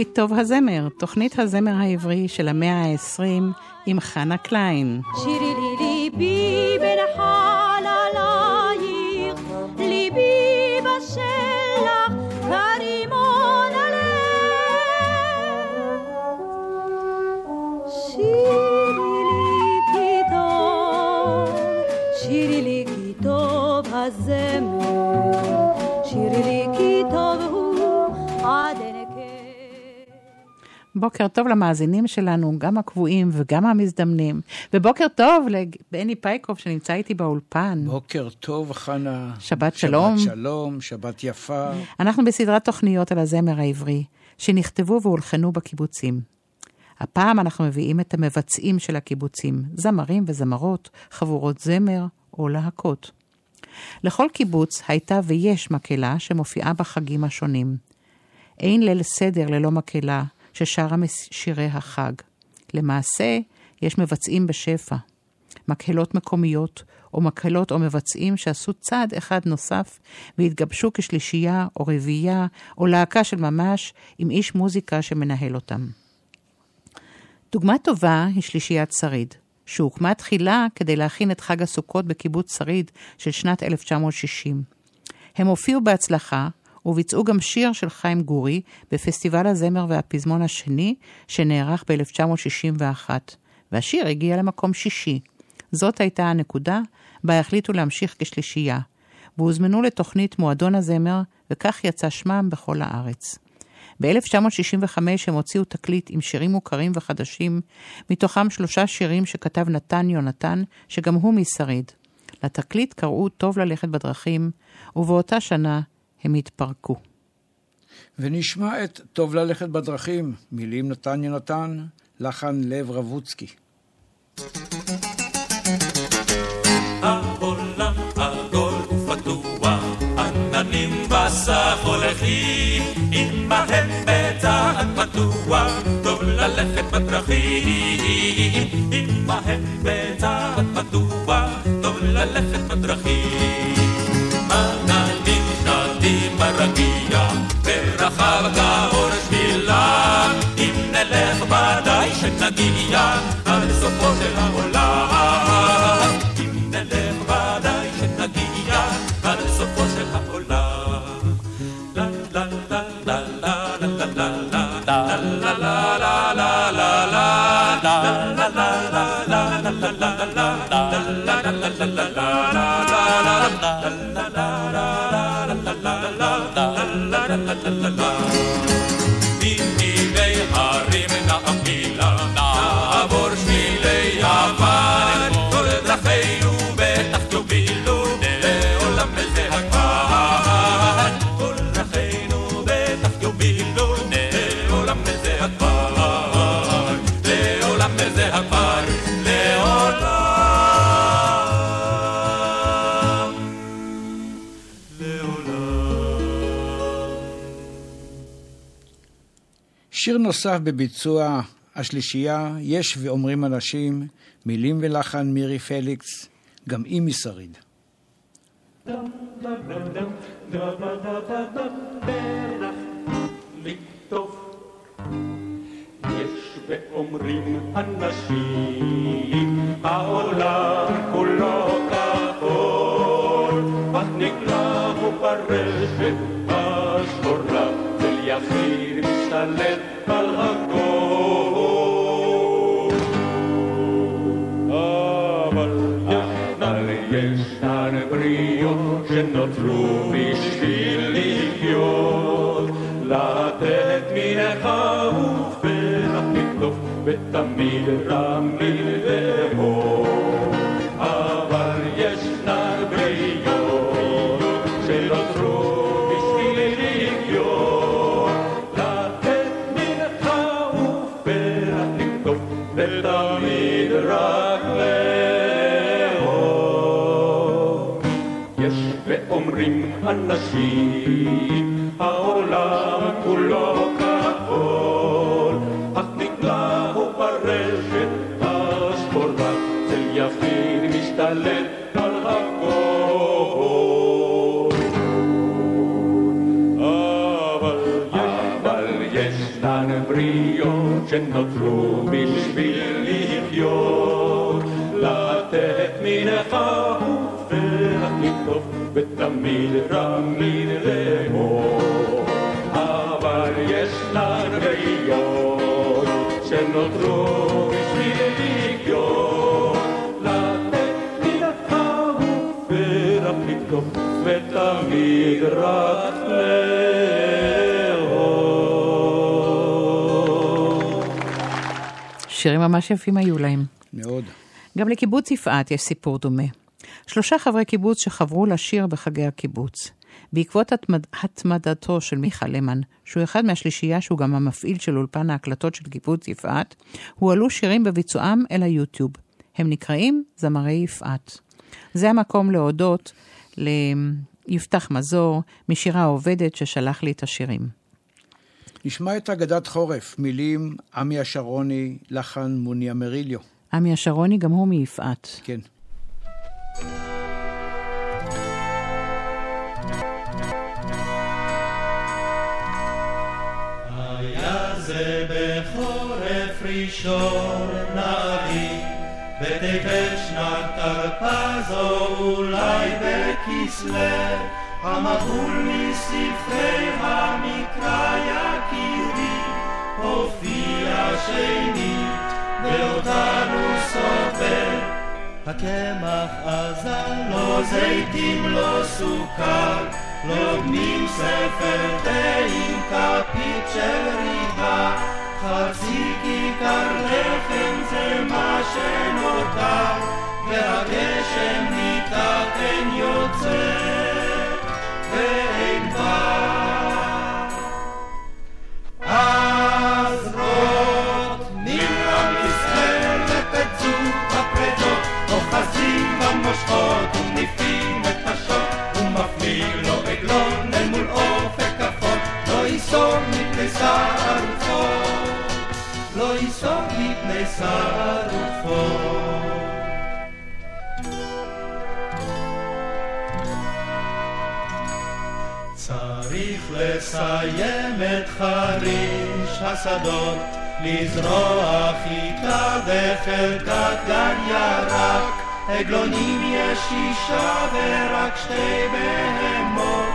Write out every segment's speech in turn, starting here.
כי טוב הזמר, תוכנית הזמר העברי של המאה ה-20 עם חנה קליין. שירי בוקר טוב למאזינים שלנו, גם הקבועים וגם המזדמנים. ובוקר טוב לבני פייקוב שנמצא איתי באולפן. בוקר טוב, חנה. שבת שלום. שבת שלום, שבת יפה. אנחנו בסדרת תוכניות על הזמר העברי, שנכתבו והולחנו בקיבוצים. הפעם אנחנו מביאים את המבצעים של הקיבוצים, זמרים וזמרות, חבורות זמר או להקות. לכל קיבוץ הייתה ויש מקהלה שמופיעה בחגים השונים. אין ליל סדר ללא מקהלה, ששרה משירי החג. למעשה, יש מבצעים בשפע. מקהלות מקומיות, או מקהלות או מבצעים שעשו צעד אחד נוסף והתגבשו כשלישייה או רביעייה או להקה של ממש עם איש מוזיקה שמנהל אותם. דוגמה טובה היא שלישיית שריד, שהוקמה תחילה כדי להכין את חג הסוכות בקיבוץ שריד של שנת 1960. הם הופיעו בהצלחה וביצעו גם שיר של חיים גורי בפסטיבל הזמר והפזמון השני שנערך ב-1961, והשיר הגיע למקום שישי. זאת הייתה הנקודה בה החליטו להמשיך כשלישייה, והוזמנו לתוכנית מועדון הזמר, וכך יצא שמם בכל הארץ. ב-1965 הם הוציאו תקליט עם שירים מוכרים וחדשים, מתוכם שלושה שירים שכתב נתן יונתן, שגם הוא משריד. לתקליט קראו "טוב ללכת בדרכים", ובאותה שנה הם התפרקו. ונשמע את "טוב ללכת בדרכים", מילים נתן יונתן, לחן לב רבוצקי. העולם עגול ופתוח, עננים בסך הולכים, עמהם בצעד פתוח, טוב ללכת בדרכים, עמהם בצעד פתוח, טוב ללכת בדרכים. ברחב גאור שבילה, אם נלך ודאי שנגיע עד סופו של העולם. שיר נוסף בביצוע השלישייה, יש ואומרים אנשים, מילים ולחן מירי פליקס, גם היא משריד. יש ואומרים אנשים, העולם כולו הרשת, השחורה של יחיר משתלט על הכל. אבל יחנן ישנן בריות שנוצרו בשביל לחיות, לתת מנך ובפח לתקטוף, ותמיד רמיל ואור. אנשים, העולם כולו כחול, אך נקלעו ברשת השחורה, צל יפיר משתלט על הכל. אבל ישנן בריות שנוצרו בשביל לחיות, לתת מנך ותמיד תמיד לאמור. אבל יש לה בריות שנותרו בשביל לחיות, לתת ותמיד רק לאהוב. שירים ממש יפים היו להם. מאוד. גם לקיבוץ יפעת יש סיפור דומה. שלושה חברי קיבוץ שחברו לשיר בחגי הקיבוץ. בעקבות התמד... התמדתו של מיכה למן, שהוא אחד מהשלישייה שהוא גם המפעיל של אולפן ההקלטות של קיבוץ יפעת, הועלו שירים בביצועם אל היוטיוב. הם נקראים זמרי יפעת. זה המקום להודות ליפתח מזור, משירה העובדת ששלח לי את השירים. נשמע את אגדת חורף, מילים עמי השרוני, לחן מוני אמריליו. עמי השרוני גם הוא מיפעת. כן. בחורף ראשון נערי, בטבת שנת תרפ"זו אולי בכסלו, המבול מספרי המקרא יקירי, הופיע שנית ואותנו סופר. הקמח אזל, לא זיתים, לא סוכר, לא גמים ספר תה עם כפית של ריבה, חצי כיכר לחם זה מה שנותר, והגשם ניתק אין יוצא ואין בא. במושכות ומניפים את השוט, ומפליג לו עגלון אל מול אופק אפור, לא ייסוג מפני שערופות, לא ייסוג מפני שערופות. צריך לסיים את חריש השדות, לזרוע חיטה בחלקת גן ירק. עגלונים יש שישה ורק שתי בהמות,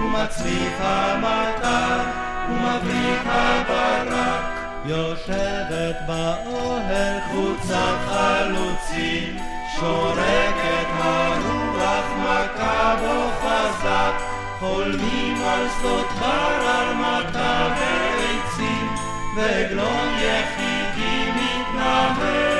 ומצליף המטר ומבריק הברק. יושבת באוהל קבוצת חלוצים, שורקת הרוח מכה בו חזק. חולמים על שדות בר, על מטע ועצים, ועגלון יחידי מתנהל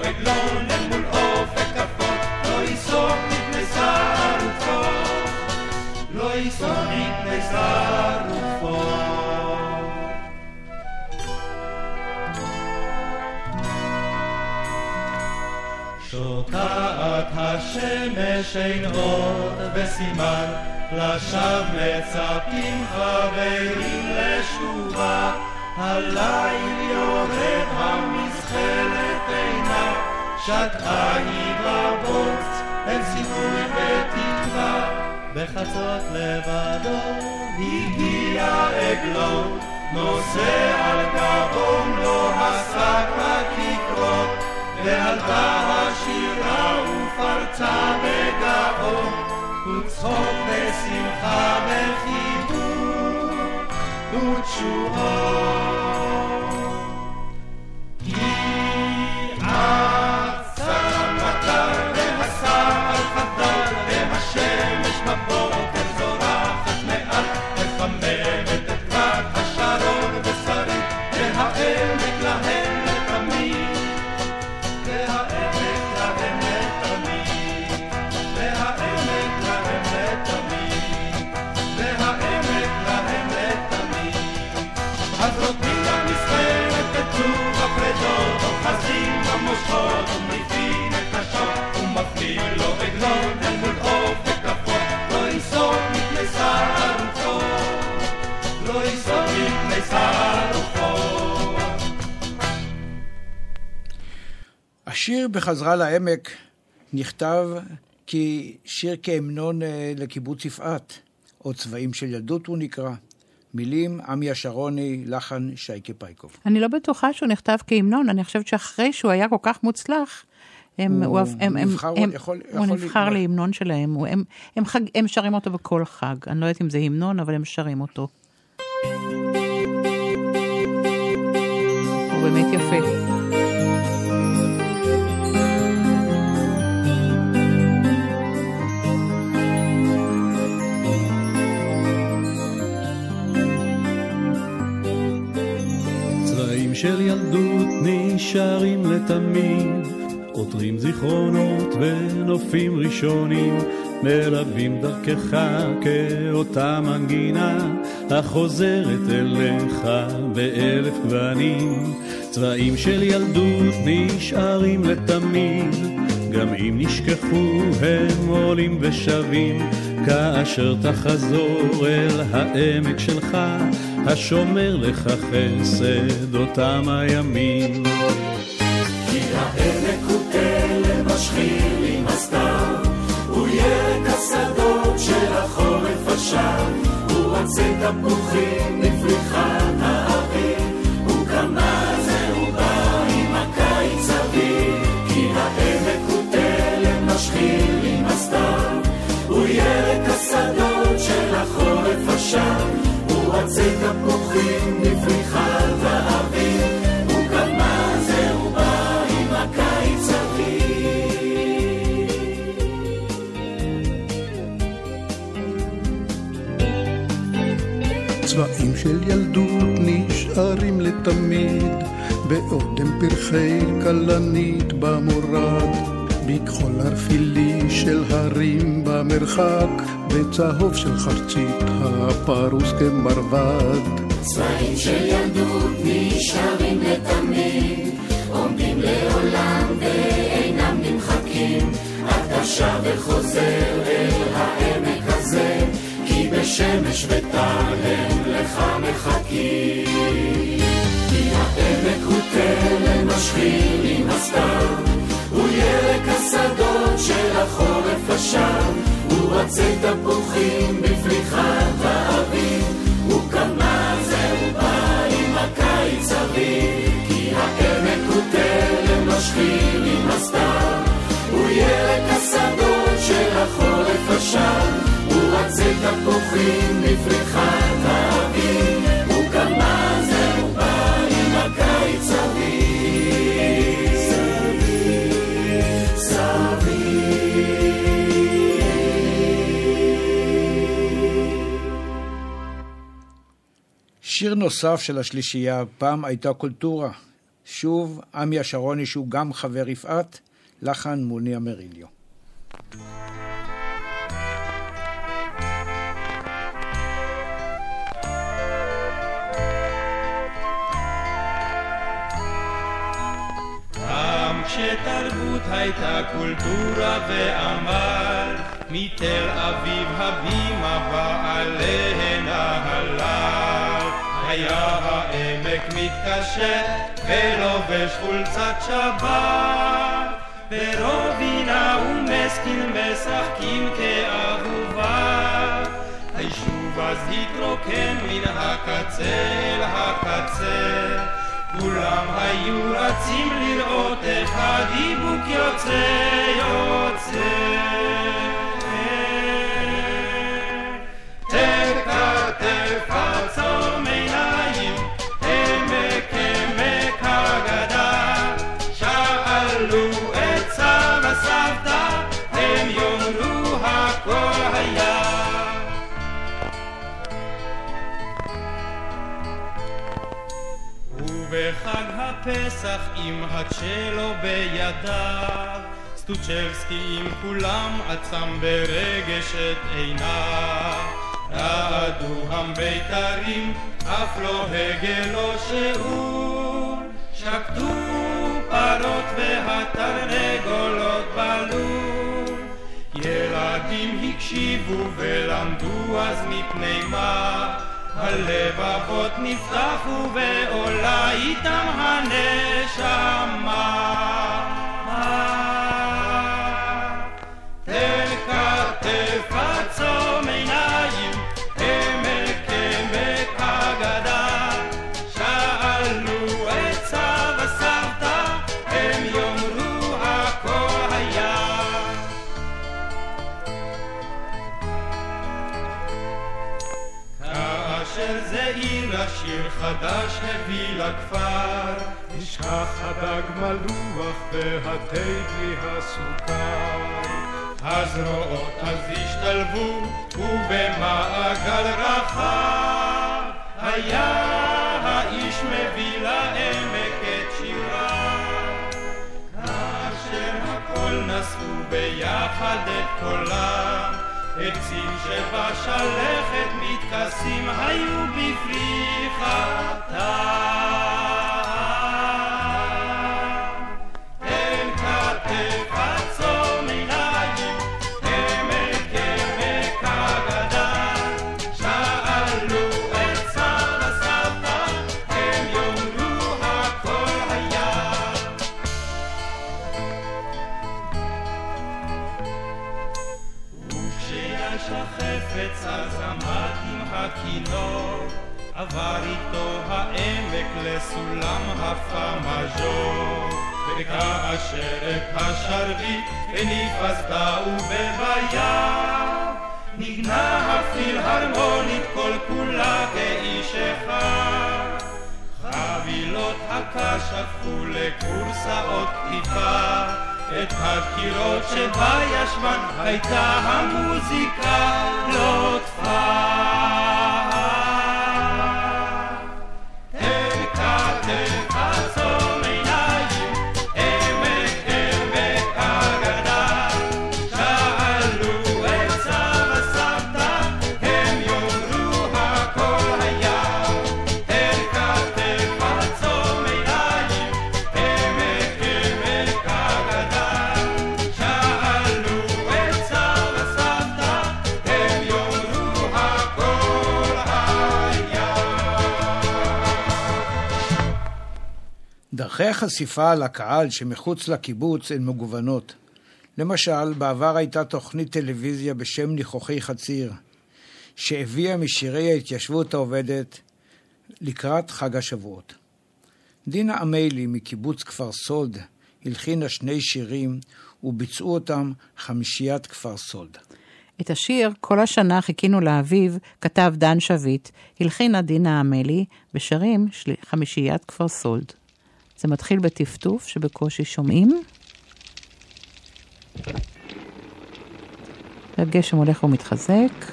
שוקעת השמש אין עוד וסימן, לשווא מצפים חברים לשובה, הליל יורד המזחלת עינה, שטה היא בבוץ, אין סיכוי ותקווה, בחצות לבדו הגיע עגלון, נושא על גבו לא הסק הכיכרות, ועלתה השירה ופרצה בגאון, וצחוק ושמחה וחיבור ותשועות. השיר בחזרה לעמק נכתב כשיר כהמנון אה, לקיבוץ יפעת, או צבעים של ילדות הוא נקרא. מילים, עמי השרוני, לחן, שייקה פייקוב. אני לא בטוחה שהוא נכתב כהמנון, אני חושבת שאחרי שהוא היה כל כך מוצלח, הם, הוא הוא, הם, הם, נבחר- הם, יכול- הוא יכול נבחר. להמנון שלהם, הוא, הם, הם, חג, הם שרים אותו בכל חג. אני לא יודעת אם זה המנון, אבל הם שרים אותו. של ילדות נשארים לתמיד, עוטרים זיכרונות ונופים ראשונים, מלווים דרכך כאותה מנגינה, החוזרת אליך באלף גוונים. צבעים של ילדות נשארים לתמיד, גם אם נשכחו הם עולים ושבים, כאשר תחזור אל העמק שלך, השומר לך חסד אותם הימים. כי העמק הוא תלם משחיר עם הסתיו, הוא ירק השדות של החורף עכשיו, הוא עצי תפוחים לפריחת ירק השדות של החורף עכשיו, הוא עצי תפוחים לפריחת האוויר, הוא כמה זה הוא בא עם הקיץ אוויר. צבעים של ילדות נשארים לתמיד, בעוד הם פרחי כלנית במורד, בכחול ערפילי של הרים במרחק, בצהוב של חרצית הפרוס כמרבד. צבעים של ילדות נשארים לתמיד, עומדים לעולם ואינם נמחקים. אתה שב וחוזר אל העמק הזה, כי בשמש וטל הם לך מחכים. כי העמק הוא תלם משחיר עם הסתיו, הוא ירק השדות של החורף עכשיו, הוא עצי תפוחים בפריחת האביב, הוא כמה זה הוא בא עם הקיץ אביב, כי העמק הוא תלם משחיר עם הסתיו, הוא ירק השדות של החורף עכשיו, הוא עצי תפוחים בפריחת האביב, הוא כמה זה הוא בא עם הקיץ אביב. שיר נוסף של השלישייה, פעם הייתה קולטורה. שוב, עמי השרוני, שהוא גם חבר יפעת, לחן מוני אמריליו. פעם כשתרבות הייתה קולטורה ועמל, מתל אביב הבימה בעלי נהלל. היה העמק מתקשר ולובש חולצת שבת, ורובינה ומסקין משחקים כאהובה. היישוב אז התרוקן מן הקצה אל הקצה, כולם היו רצים לראות איך הדיבוק יוצא, יוצא. תכתף עצום הפסח עם הצ'לו בידיו, סטוצ'בסקי עם כולם עצם ברגש את עיניו. רעדו המיתרים, אף לא הגה לא שיעור, שקטו פרות והתרנגולות בלול. ילדים הקשיבו ולמדו אז מפני מה הלבבות נפתחו ועולה איתם הנשמה חדש הביא לכפר, נשכח הדג מלוח והתה בלי הסוכר. הזרועות אז השתלבו ובמעגל רחב היה האיש מביא לעמק את שיריו כאשר הכל נשאו ביחד את קולם עצים שבשלכת מתכסים היו בפריחתם העמק לסולם הפמז'ור וכאשר את השרביט הניף אז טעו בביד נגנה הפילהרמונית כל כולה כאיש אחד. חבילות הקש הפכו לכורסאות כתיבה את הקירות שבה ישבן הייתה המוזיקה לא תפעה דרכי החשיפה לקהל שמחוץ לקיבוץ הן מגוונות. למשל, בעבר הייתה תוכנית טלוויזיה בשם ניחוחי חציר, שהביאה משירי ההתיישבות העובדת לקראת חג השבועות. דינה עמלי מקיבוץ כפר סוד הלחינה שני שירים וביצעו אותם חמישיית כפר סוד. את השיר "כל השנה חיכינו לאביב" כתב דן שביט, הלחינה דינה עמלי, בשרים חמישיית כפר סולד. זה מתחיל בטפטוף שבקושי שומעים. והגשם הולך ומתחזק.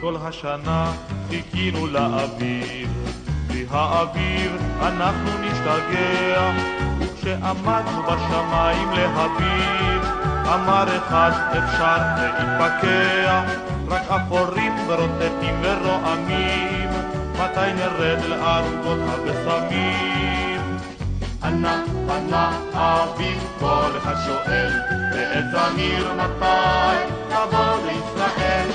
כל השנה חיכינו לאביב האוויר אנחנו נשתגע. וכשעמדנו בשמיים להביט אמר אחד אפשר להתפקע רק אפורים ורוטטים ורועמים. מתי נרד לארובות הבשמים? ענה פנה אביב כל השואל ואת זמיר מתי תבוא לישראל?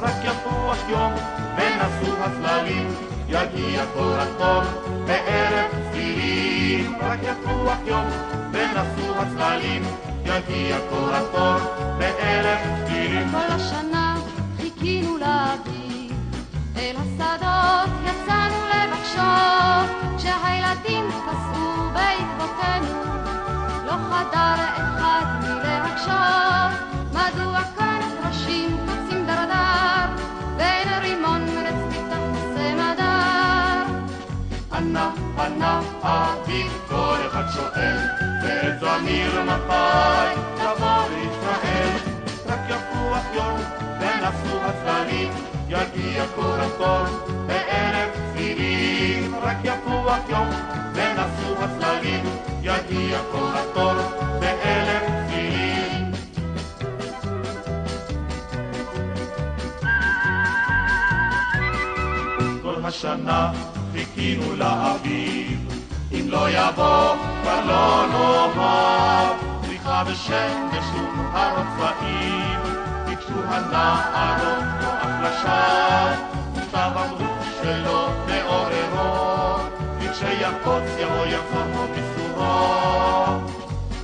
רק יפוח יום ונסו הצללים יגיע כל הטוב בערב צלילים, רק יפוח יום ונסו הצללים, יגיע כל הטוב בערב צלילים. כל השנה חיכינו לאביב, אל השדות יצאנו לבקשו, כשהילדים פסעו בעקבותינו, לא חדר אחד מלהקשות, מדוע כאן פנה אביב כל אחד שואל ואת זמיר מפאי תבוא לישראל רק יפוח יום ונסו הצללים יגיע הטוב באלף צלילים רק יפוח יום ונסו הצללים יגיע הטוב באלף צלילים כל השנה חיכינו לאביב. אם לא יבוא, כבר לא נאמר, פריחה ושמש ונהרות צבעים, ביקשו הנערות כמו החלשה, עכשיו אמרו שלא מעוררות, וכשיפוץ יבוא יחזור בו בסורו.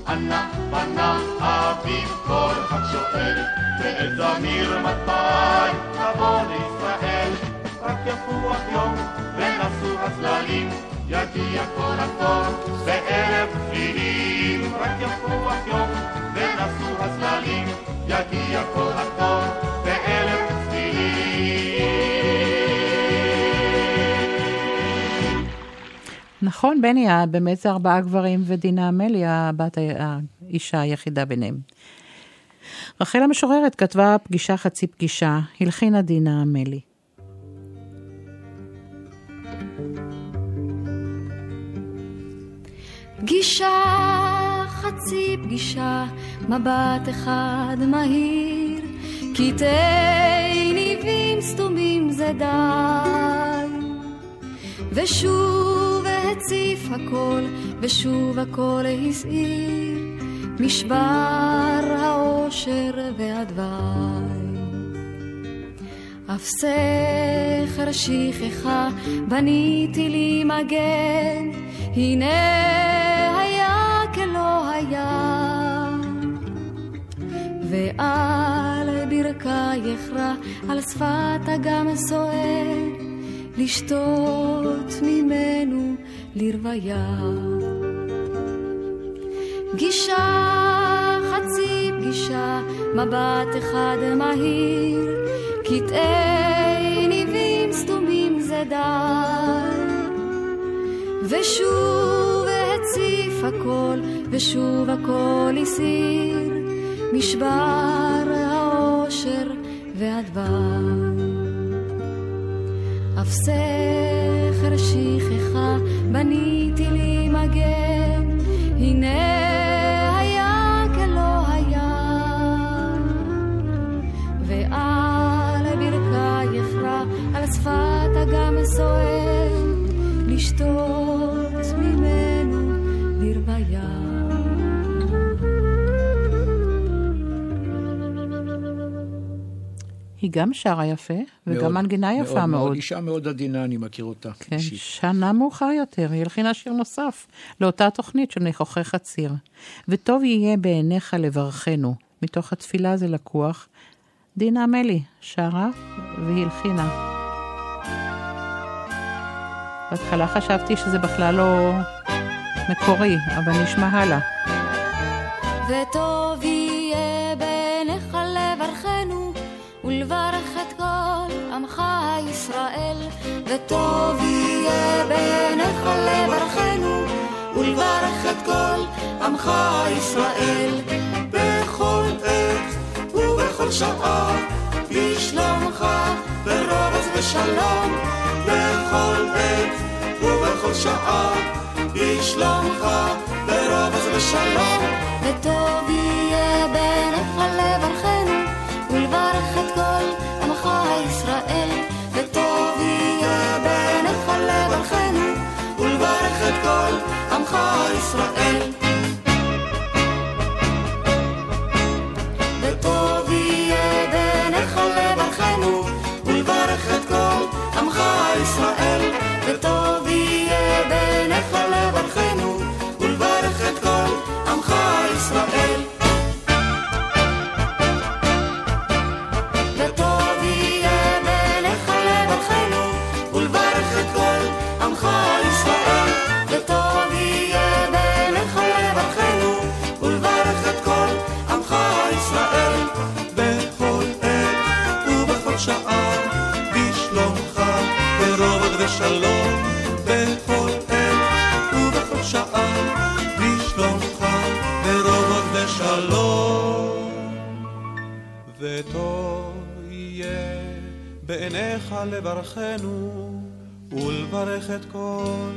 ענה פנה אביב כל חדשה שואל, ואת זמיר מתי תבוא לישראל. רק יפוח יום ונסו הצללים, יגיע כל הכל בערב תפילין. רק יפוח יום ונסו הצללים, יגיע כל הכל תפילין. נכון, בני, באמת זה ארבעה גברים ודינה עמלי, הבת, האישה היחידה ביניהם. רחל המשוררת כתבה פגישה חצי פגישה, הלחינה דינה עמלי. פגישה, חצי פגישה, מבט אחד מהיר, קטעי ניבים סתומים זה די. ושוב הציף הכל, ושוב הכל הסעיר, משבר האושר והדווי. סכר שכחה בניתי לי מגן, הנה היה כלא היה. ועל ברכייך רע, על שפת אגם סוער, לשתות ממנו לרוויה. פגישה, חצי פגישה, מבט אחד מהיר, קטעי ניבים סתומים זה די. ושוב הציף הכל, ושוב הכל הסיר, משבר האושר והדבר. אף סכר שכחה בניתי לי מגן, הנה היא גם שרה יפה, וגם מאוד, מנגינה יפה מאוד. אישה מאוד עדינה, אני מכיר אותה. כן, אישית. שנה מאוחר יותר, היא הלחינה שיר נוסף, לאותה תוכנית של ניחוחי חציר. וטוב יהיה בעיניך לברכנו, מתוך התפילה זה לקוח. דינה עמלי שרה והיא הלחינה. בהתחלה חשבתי שזה בכלל לא מקורי, אבל נשמע הלאה. וטוב יהיה עמך ישראל וטוב יהיה בעיניך לברכנו ולברך את כל עמך ישראל בכל עת ובכל שעה, בשלומך ברוגז ושלום. בכל עת ובכל שעה, בשלומך ברוגז ושלום. וטוב יהיה בעיניך לברכנו כל עמך ישראל. בעיניך לברכנו ולברך את כל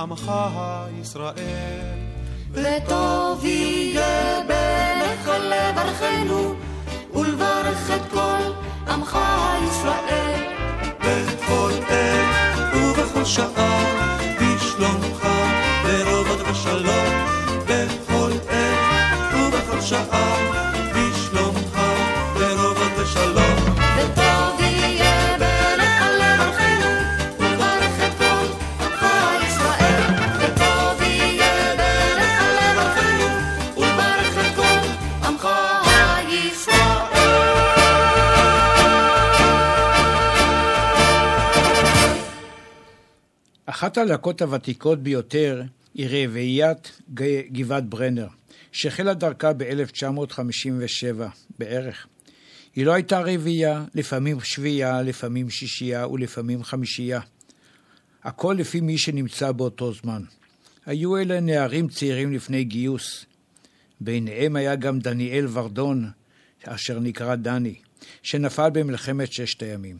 עמך ישראל. וטוב יהיה בעיניך לברכנו ולברך את כל עמך ישראל בכל עת ובכל שעה, בשלומך ברובד ושלום. בכל עת ובכל שעה, אחת הלהקות הוותיקות ביותר היא רביעיית גבעת ברנר, שהחלה דרכה ב-1957 בערך. היא לא הייתה רביעייה, לפעמים שביעייה, לפעמים שישייה ולפעמים חמישייה. הכל לפי מי שנמצא באותו זמן. היו אלה נערים צעירים לפני גיוס. ביניהם היה גם דניאל ורדון, אשר נקרא דני, שנפל במלחמת ששת הימים.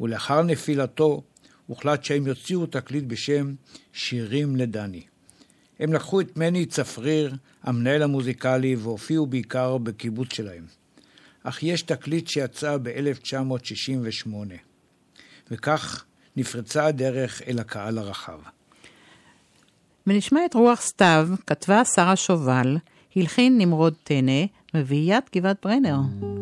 ולאחר נפילתו הוחלט שהם יוציאו תקליט בשם שירים לדני. הם לקחו את מני צפריר, המנהל המוזיקלי, והופיעו בעיקר בקיבוץ שלהם. אך יש תקליט שיצא ב-1968, וכך נפרצה הדרך אל הקהל הרחב. ונשמע את רוח סתיו, כתבה שרה שובל, הלחין נמרוד טנא, רביעיית גבעת ברנר.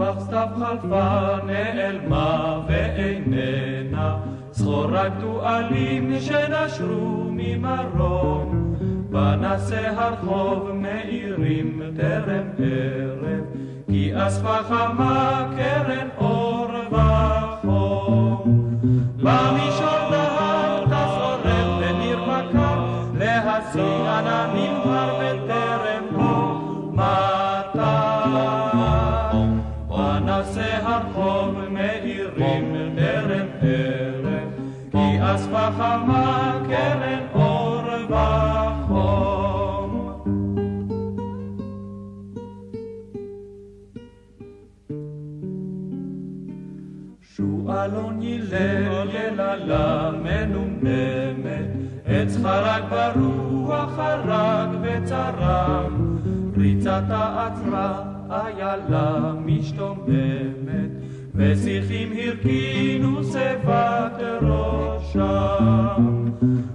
רוח סתיו חלפה, נעלמה ואיננה, סחורה גדואלים שנשרו ממרום, פנסי הרחוב מאירים טרם ערב, כי אספה חמה קרן אור וחום. במישור ריצתה עצרה איילה משתוממת, ושיחים הרכינו שפת ראשם.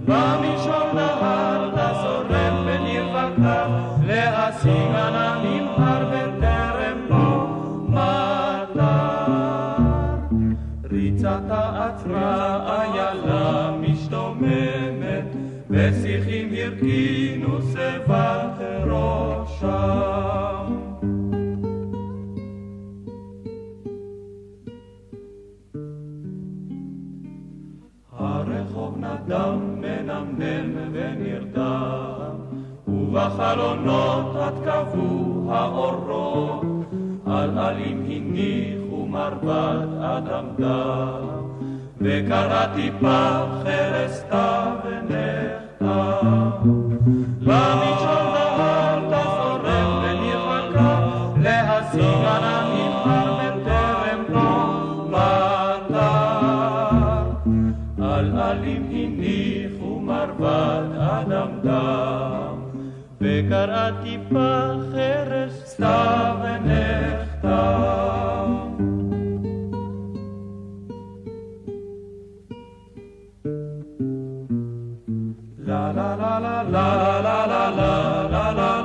במישור נהר תזורם להשיג להשיגה נמהר וטרם לא מטר. ריצת עצרה איילה משתוממת, ושיחים הרכינו שפת ראשם. נדם מנמנם ונרדם, ובחלונות עד קבעו האורות, על עלים הניחו מרבד אדם דם, וקראתי פח חרסתה ונחתם. במישור וקראתי פח חרס סתיו ונחתם. La la la la la la la la la la la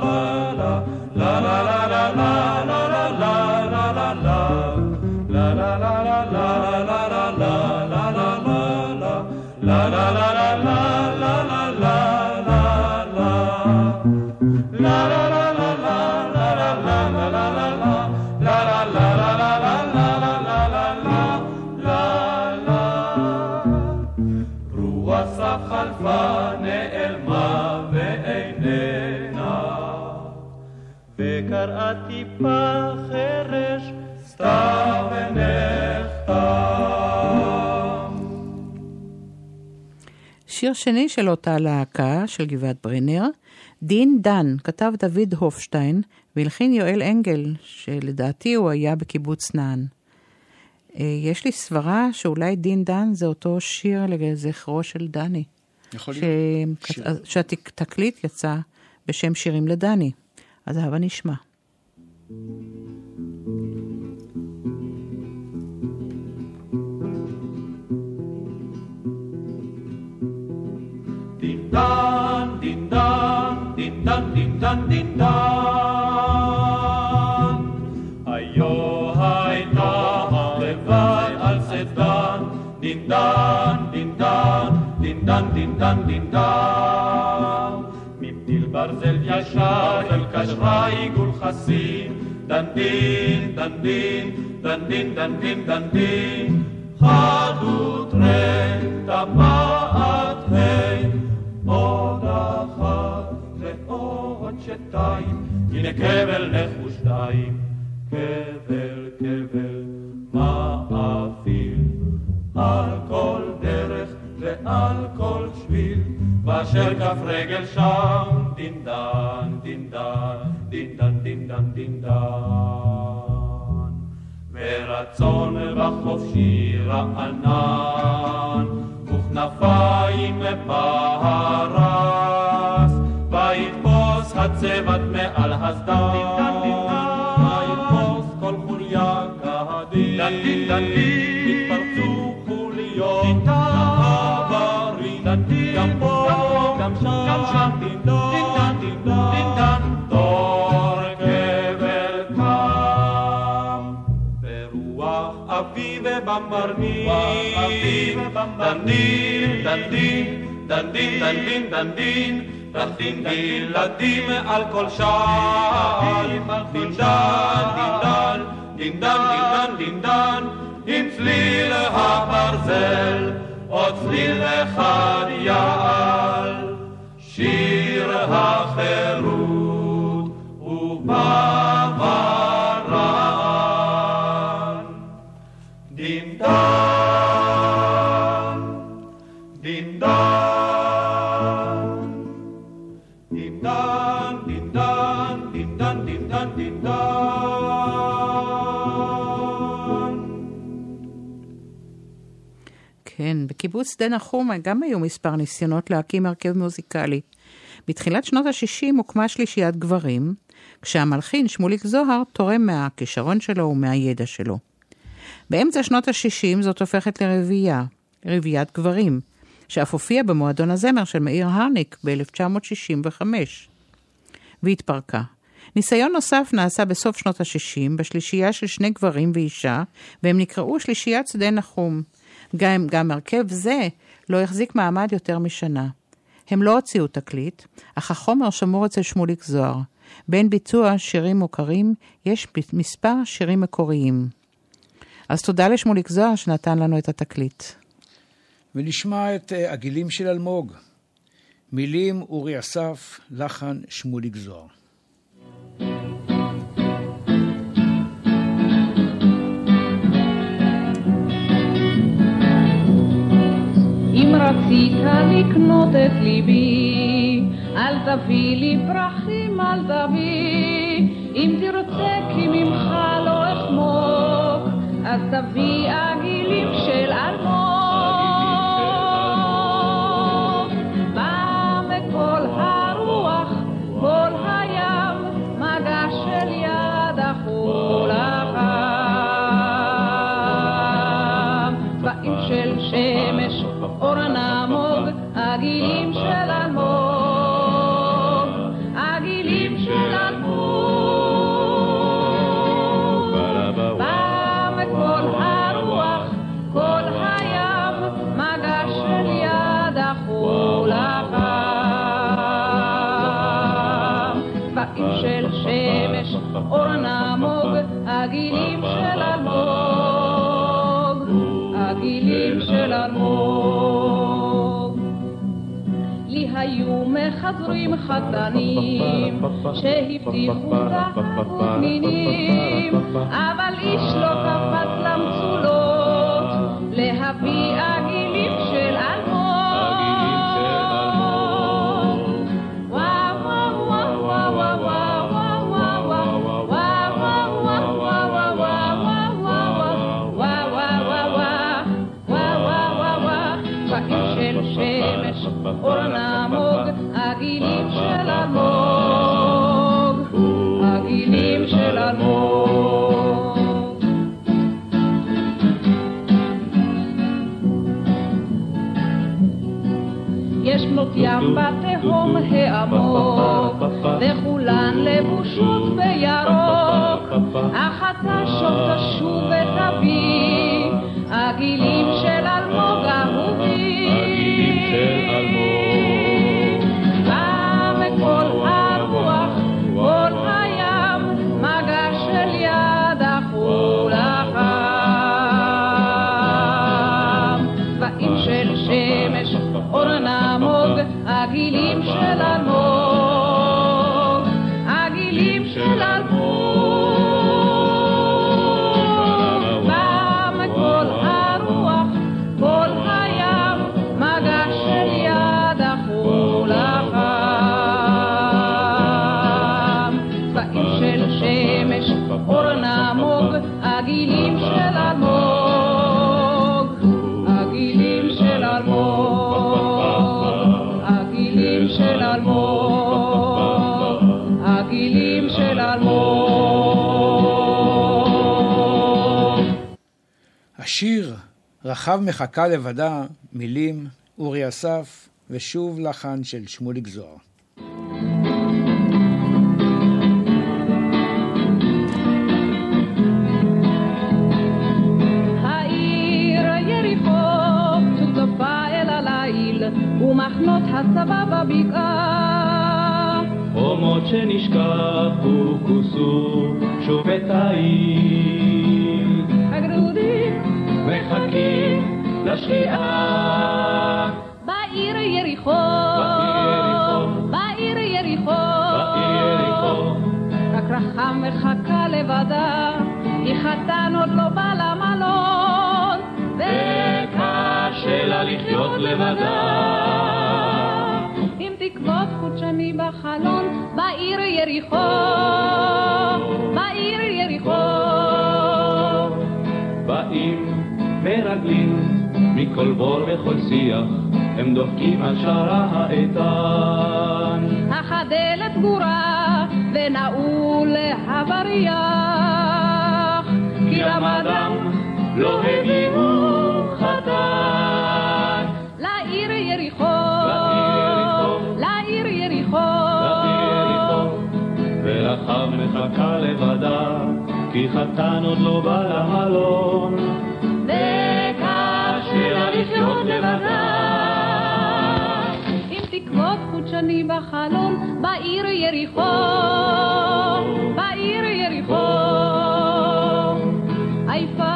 וקראתי פח חרש סתיו ונחתם שיר שני של אותה להקה, של גבעת ברנר, דין דן, כתב דוד הופשטיין, והלחין יואל אנגל, שלדעתי הוא היה בקיבוץ נען. אה, יש לי סברה שאולי דין דן זה אותו שיר לזכרו של דני. יכול ש- להיות. שיר. שהתקליט יצא בשם שירים לדני. אז הבה נשמע. Din dan, din dan, din dan, din dan, din dan. Ayo הייתה לבד על שפתן, din dan, din dan, din dan, din dan, din dan. מבדיל ברזל ישר אל קשרה עיגול חסין. דנדין, דנדין, דנדין, דנדין, דנדין, חדות רי, טבעת ה', עוד אחת ועוד שתיים, הנה קבל נחושתיים, קבל, קבל, מאפיל, על כל דרך ועל כל שביל, ואשר כף רגל שם, דין דן דין דן דין דן. ורצון בחופשי רענן וכנפיים פרס ויתפוס הצוות מעל הסדן במרנין, דנדין, דנדין, דנדין, דנדין, דנדין, דנדין ילדים על כל שעל, דינדן, דינדן, דינדן, דינדן, עם צליל הברזל, עוד צליל אחד יעל, שיר החירות ובברן. בקיבוץ שדה נחום גם היו מספר ניסיונות להקים הרכב מוזיקלי. בתחילת שנות ה-60 הוקמה שלישיית גברים, כשהמלחין שמוליק זוהר תורם מהכישרון שלו ומהידע שלו. באמצע שנות ה-60 זאת הופכת לרביעייה, רביעיית גברים, שאף הופיע במועדון הזמר של מאיר הרניק ב-1965, והתפרקה. ניסיון נוסף נעשה בסוף שנות ה-60 בשלישייה של שני גברים ואישה, והם נקראו שלישיית שדה נחום. גם, גם הרכב זה לא החזיק מעמד יותר משנה. הם לא הוציאו תקליט, אך החומר שמור אצל שמוליק זוהר. בין ביצוע שירים מוכרים, יש מספר שירים מקוריים. אז תודה לשמוליק זוהר שנתן לנו את התקליט. ונשמע את אה, הגילים של אלמוג. מילים אורי אסף, לחן שמוליק זוהר. רצית לקנות את ליבי, אל תביא לי פרחים, אל תביא. אם תרצה כי ממך לא אחמוק, אז תביא עגילים של אלמוג. עשרים חתנים שהבטיחו רחמינים אבל איש לא קבע ים בתהום העמוק, וכולן לבושות בירוק, אתה שוב תשוב ותביא, הגילים של אלמוג אהובי. la la רחב מחכה לבדה, מילים אורי אסף, ושוב לחן של שמוליק זוהר. ומחנות הצבא בבקעה. חומות שנשכחו כוסו שוב את העיר. מחכים לשקיעה. בעיר יריחו, בעיר יריחו. רק רחם מחכה לבדה, כי חתן עוד לא בא למלון, וקשה לה לחיות לבדה. עם תקוות חוט שני בחלון, בעיר יריחו, מרגלים מכל בור וכל שיח, הם דופקים על שערה האיתן. אך הדלת סגורה ונעול הבריח, כי רמדם לא הביאו חתן. לעיר יריחו, לעיר יריחו, לעיר יריחו, לעיר יריחו, ורחב מחכה לבדה, כי חתן עוד לא בא למלון. לחיות לבדה. עם תקוות חוט שני בחלון, בעיר יריחו, בעיר יריחו. עייפה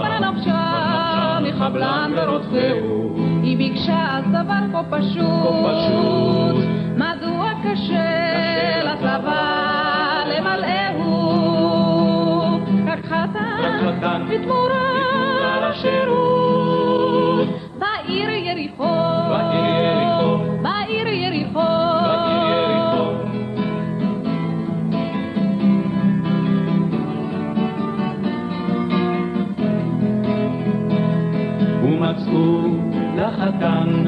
פרה נפשה מחבלן ורוצחהו, היא ביקשה צבא כה פשוט, מדוע קשה לצבא למלאהו, רק חתן בתמורה ומצאו לחתן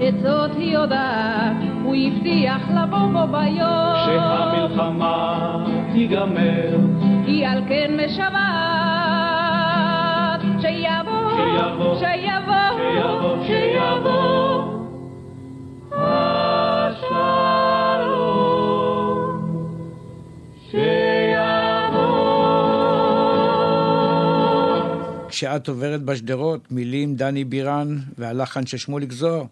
עצות היא יודעת, הוא הבטיח לבוא בו ביום, שהמלחמה תיגמר, היא על כן משוועת, שיבוא, שיבוא, שיבוא, שיבוא, כשאת עוברת בשדרות, מילים דני בירן והלחן של שמוליק זוהר.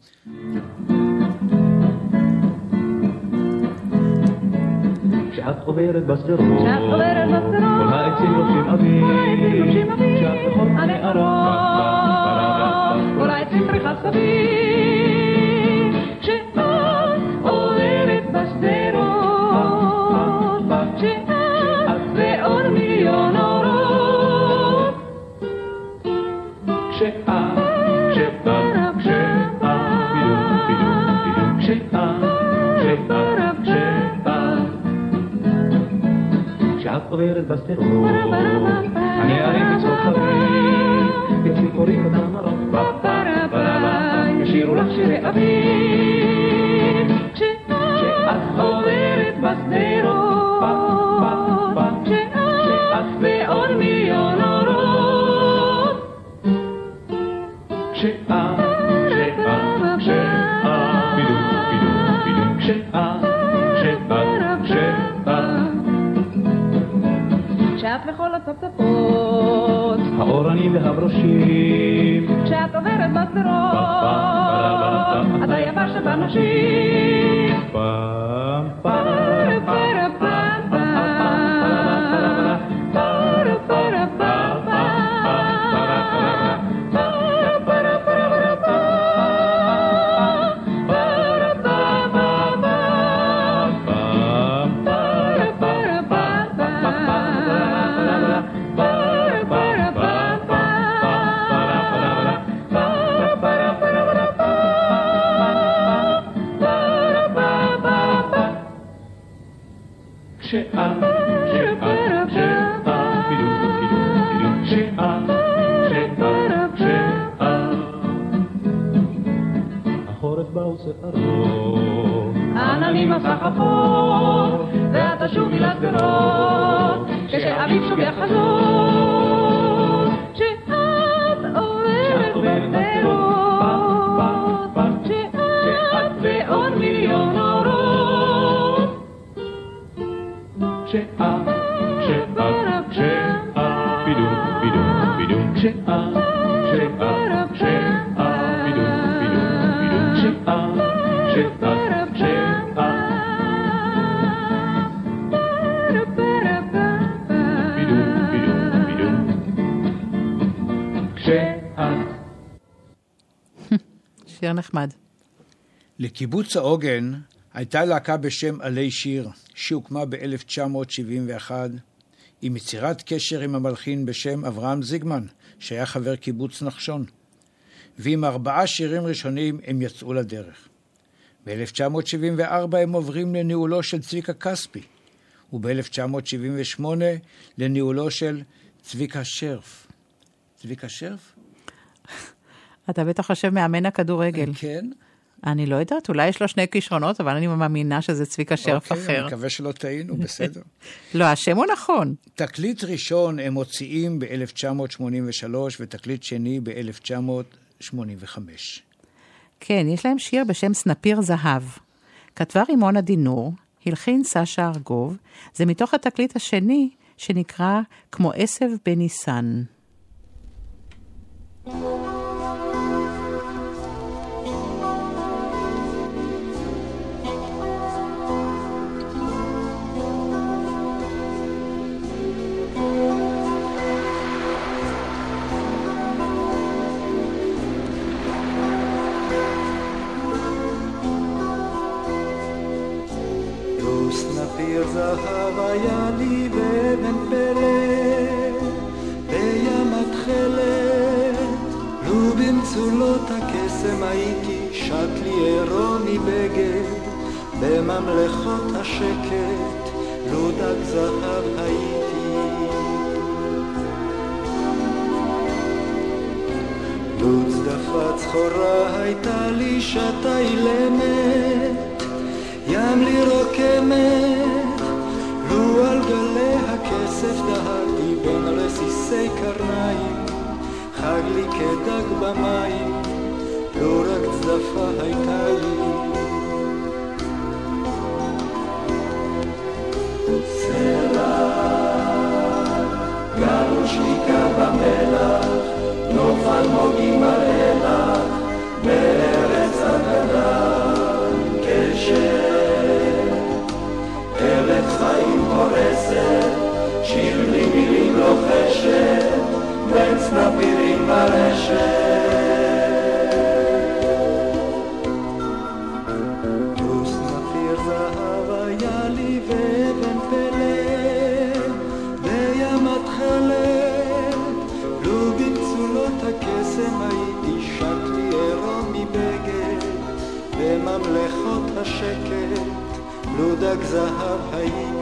כשאת עוברת בשדרות, כשאת עוברת בשדרות, כל העצים לובשים אוויר, כל העצים לובשים אוויר, כשאת רחוב הנערות, כל העצים פריחת סביב, כשאת עוברת בשדרות, הנערים מצוחקים, וציפורים בדמרות, ישירו לך שירי אביב, כשאת עוברת בשדרות, האורנים והברושים, כשאת עוברת בשדרות, את היפה שבנשים. פעם, פעם, החורף בא עושה ארוך, עננים הסחפות, ואת תשובי לשדרות, כשאביב שוב יחזור, שאת עוברת בשדרות, שאת ועוד מיליון אורות. כשאת, כשאת, כשאת, בידום, בידום, בידום, כשאת, כשאת, כשאת, שיר נחמד. לקיבוץ העוגן הייתה להקה בשם עלי שיר, שהוקמה ב-1971, עם יצירת קשר עם המלחין בשם אברהם זיגמן, שהיה חבר קיבוץ נחשון. ועם ארבעה שירים ראשונים הם יצאו לדרך. ב-1974 הם עוברים לניהולו של צביקה כספי, וב-1978 לניהולו של צביקה שרף. צביקה שרף? אתה בטח חושב מאמן הכדורגל. כן. אני לא יודעת, אולי יש לו שני כישרונות, אבל אני מאמינה שזה צביקה שרף אוקיי, אחר. אני מקווה שלא טעינו, בסדר. לא, השם הוא נכון. תקליט ראשון הם מוציאים ב-1983 ותקליט שני ב-1985. כן, יש להם שיר בשם סנפיר זהב. כתבה רימונה דינור, הלחין סשה ארגוב, זה מתוך התקליט השני שנקרא כמו עשב בניסן. פלוס נפיר זהב היה לי ואבן פלא בים התכלת לו במצולות הקסם הייתי שט לי עירום מבגד בממלכות השקט לו דג זהב הייתי. לו צדפה צחורה הייתה לי שתה אילמת ים לי רוקמת, לו על גלי הכסף דהרתי בין רסיסי קרניים, חג לי כדג במים, לו רק צדפה הייתה לי. גלו שתיקה במלח, נוף אלמוגים מראה לך, בארץ פורסת, שיר לי מילים לוחשת, בין צנפירים ברשת. פלוס נפיר זהב היה לי ואבן פלא, בים התכלת, לו במצולות הקסם הייתי שט עירום מבגד, בממלכות השקט, לו דג זהב הייתי.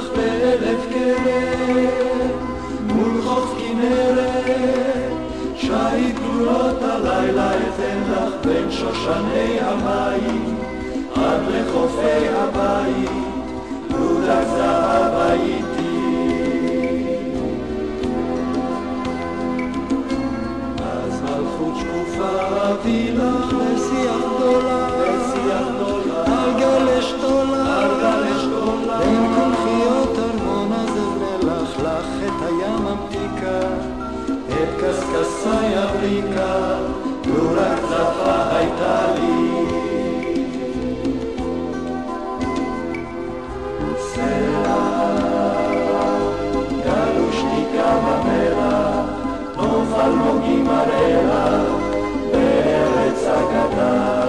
לך באלף כרם, מול חוף כנרת, שיט גלולות הלילה אתן לך בין שושני המים, עד לחופי הבית, לולק זהב הייתי. את קשקשי אבריקה, לו רק צפה הייתה לי. גלו שתיקה במלח, נוף אלמוגים לך, בארץ אגדה,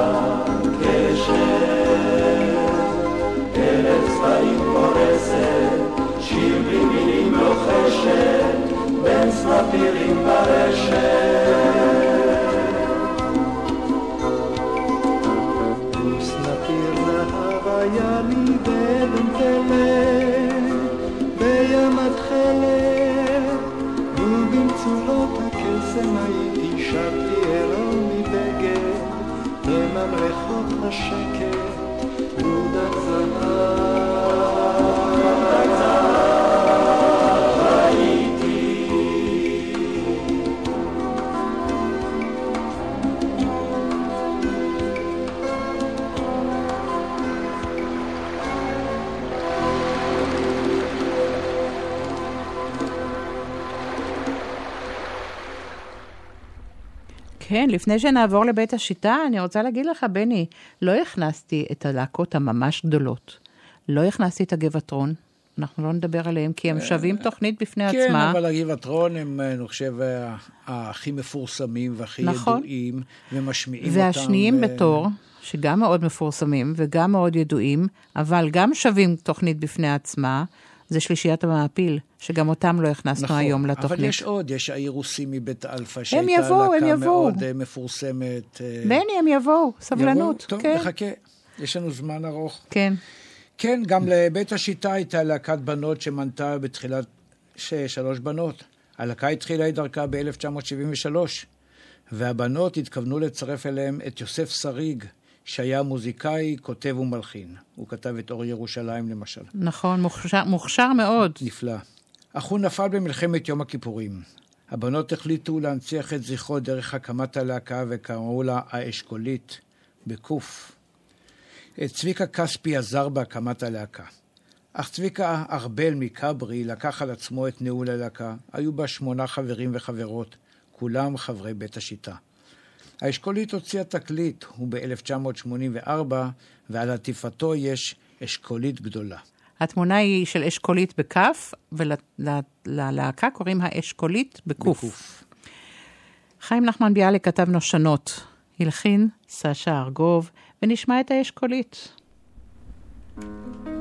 קשר. אלף צבעים פורסת, שיר בלי מילים לוחשת, בין סנפירים שרתי עירום מבגד, בממלכות השקט, כן, לפני שנעבור לבית השיטה, אני רוצה להגיד לך, בני, לא הכנסתי את הלהקות הממש גדולות. לא הכנסתי את הגבעטרון, אנחנו לא נדבר עליהם, כי הם שווים תוכנית בפני כן, עצמה. אבל הגבעטרון הם, אני חושב, הכי מפורסמים והכי נכון. ידועים, ומשמיעים אותם. והשניים ו- בתור, שגם מאוד מפורסמים וגם מאוד ידועים, אבל גם שווים תוכנית בפני עצמה, זה שלישיית המעפיל, שגם אותם לא הכנסנו נכון, היום לתוכנית. אבל יש עוד, יש האירוסים מבית אלפא, שהייתה יבואו, להקה. מאוד אה, מפורסמת. אה, בני, הם יבואו, סבלנות. יבואו? טוב, כן. נחכה, יש לנו זמן ארוך. כן. כן, גם לבית השיטה הייתה להקת בנות שמנתה בתחילת שלוש בנות. הלהקה התחילה את דרכה ב-1973, והבנות התכוונו לצרף אליהם את יוסף שריג, שהיה מוזיקאי, כותב ומלחין. הוא כתב את אור ירושלים למשל. נכון, מוכשר, מוכשר מאוד. נפלא. אך הוא נפל במלחמת יום הכיפורים. הבנות החליטו להנציח את זכרו דרך הקמת הלהקה וקראו לה האשכולית, בקוף. צביקה כספי עזר בהקמת הלהקה. אך צביקה ארבל מכברי לקח על עצמו את ניהול הלהקה. היו בה שמונה חברים וחברות, כולם חברי בית השיטה. האשכולית הוציאה תקליט, הוא ב-1984, ועל עטיפתו יש אשכולית גדולה. התמונה היא של אשכולית בכף, וללהקה קוראים האשכולית בקוף. בקוף. חיים נחמן ביאליק כתב נושנות, הלחין סשה ארגוב, ונשמע את האשכולית. העיניים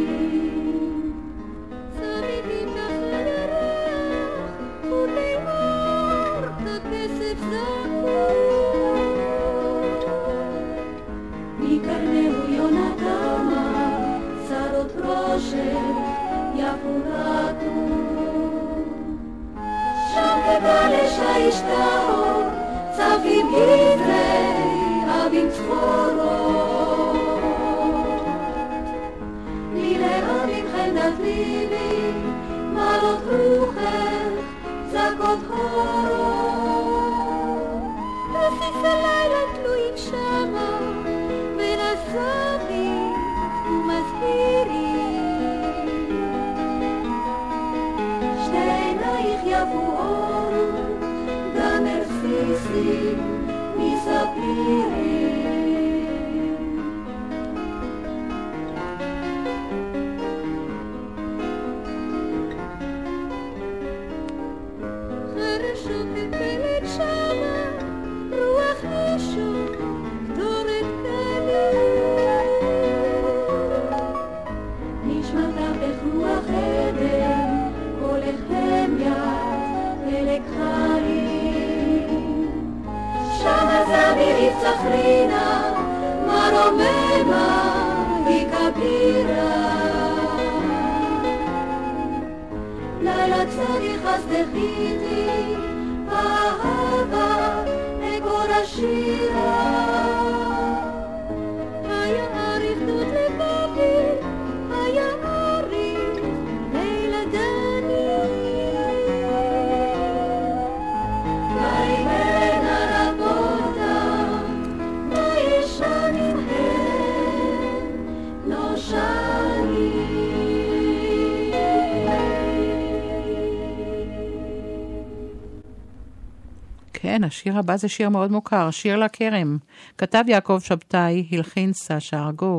השיר הבא זה שיר מאוד מוכר, שיר לכרם. כתב יעקב שבתאי, הלחין סשה ארגוב.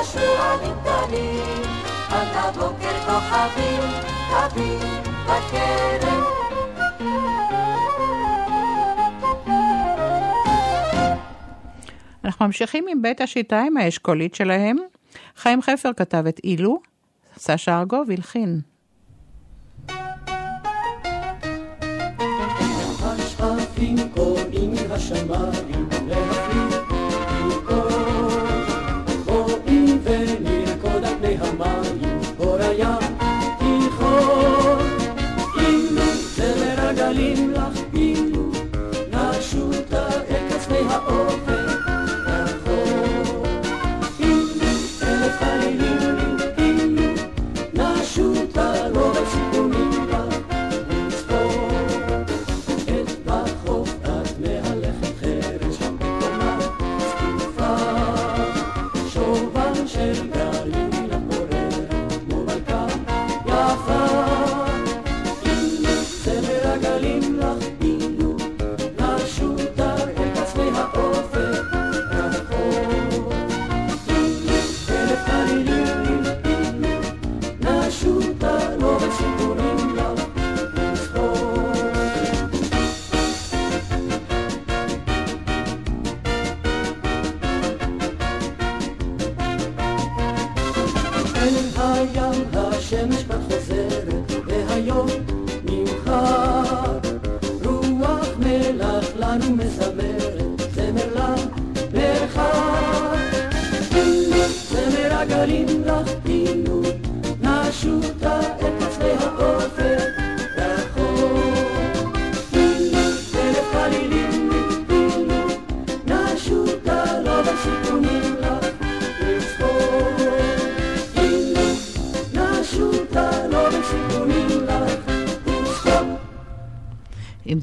לילה לילה שועלים קטנים, עד הבוקר כוכבים, קווים בכרם. אנחנו ממשיכים עם בית השיטה, עם האשכולית שלהם. חיים חפר כתב את אילו, סשה ארגוב הלחין. השמיים oh.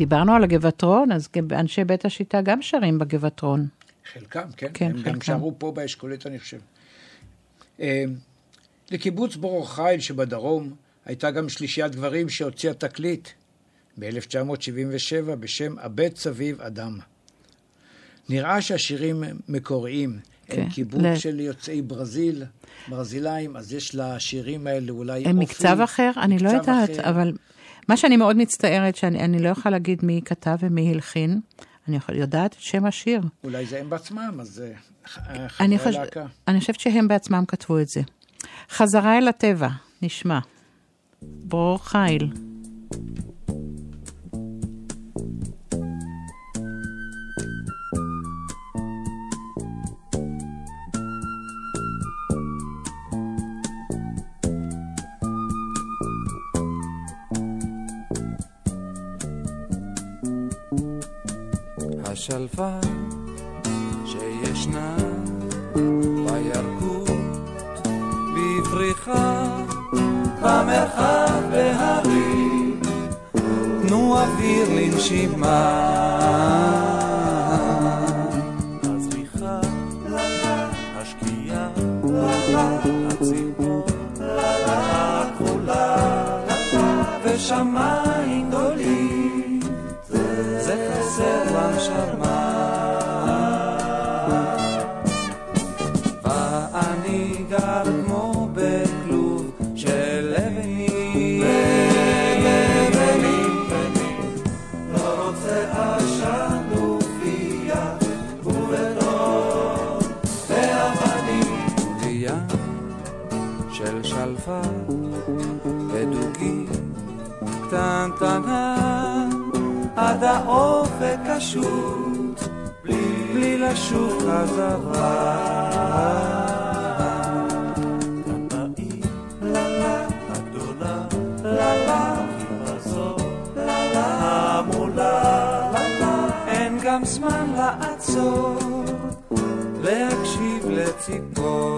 דיברנו על הגבעתרון, אז גם אנשי בית השיטה גם שרים בגבעתרון. חלקם, כן. כן, הם גם חלקם. שרו פה באשכולית, אני חושב. אה, לקיבוץ בור חיל שבדרום הייתה גם שלישיית גברים שהוציאה תקליט ב-1977 בשם הבט סביב אדם. נראה שהשירים מקוריים. כן, הם קיבוץ ל- של יוצאי ברזיל, ברזילאים, אז יש לשירים האלה אולי הם אופי. מקצב אחר? אני לא יודעת, אחר. אבל מה שאני מאוד מצטערת, שאני אני לא יכולה להגיד מי כתב ומי הלחין, אני יודעת את שם השיר. אולי זה הם בעצמם, אז ח- אה, אני, חברי חוש... להקה. אני חושבת שהם בעצמם כתבו את זה. חזרה אל הטבע, נשמע. ברור חיל. השלווה שישנה בילקוט, בפריחה, במרחב בהרים, תנו אוויר לנשימה. הזריחה, השקיעה, הציפור, הכחולה, ושמיים כמו בכלוב של לבנים. לא רוצה עשן ופיה ובטון ואבנים. גבייה של שלפת ודוגים קטנטנה עד האופק השוט בלי לשוב חזרה. לעצור, להקשיב לציפור.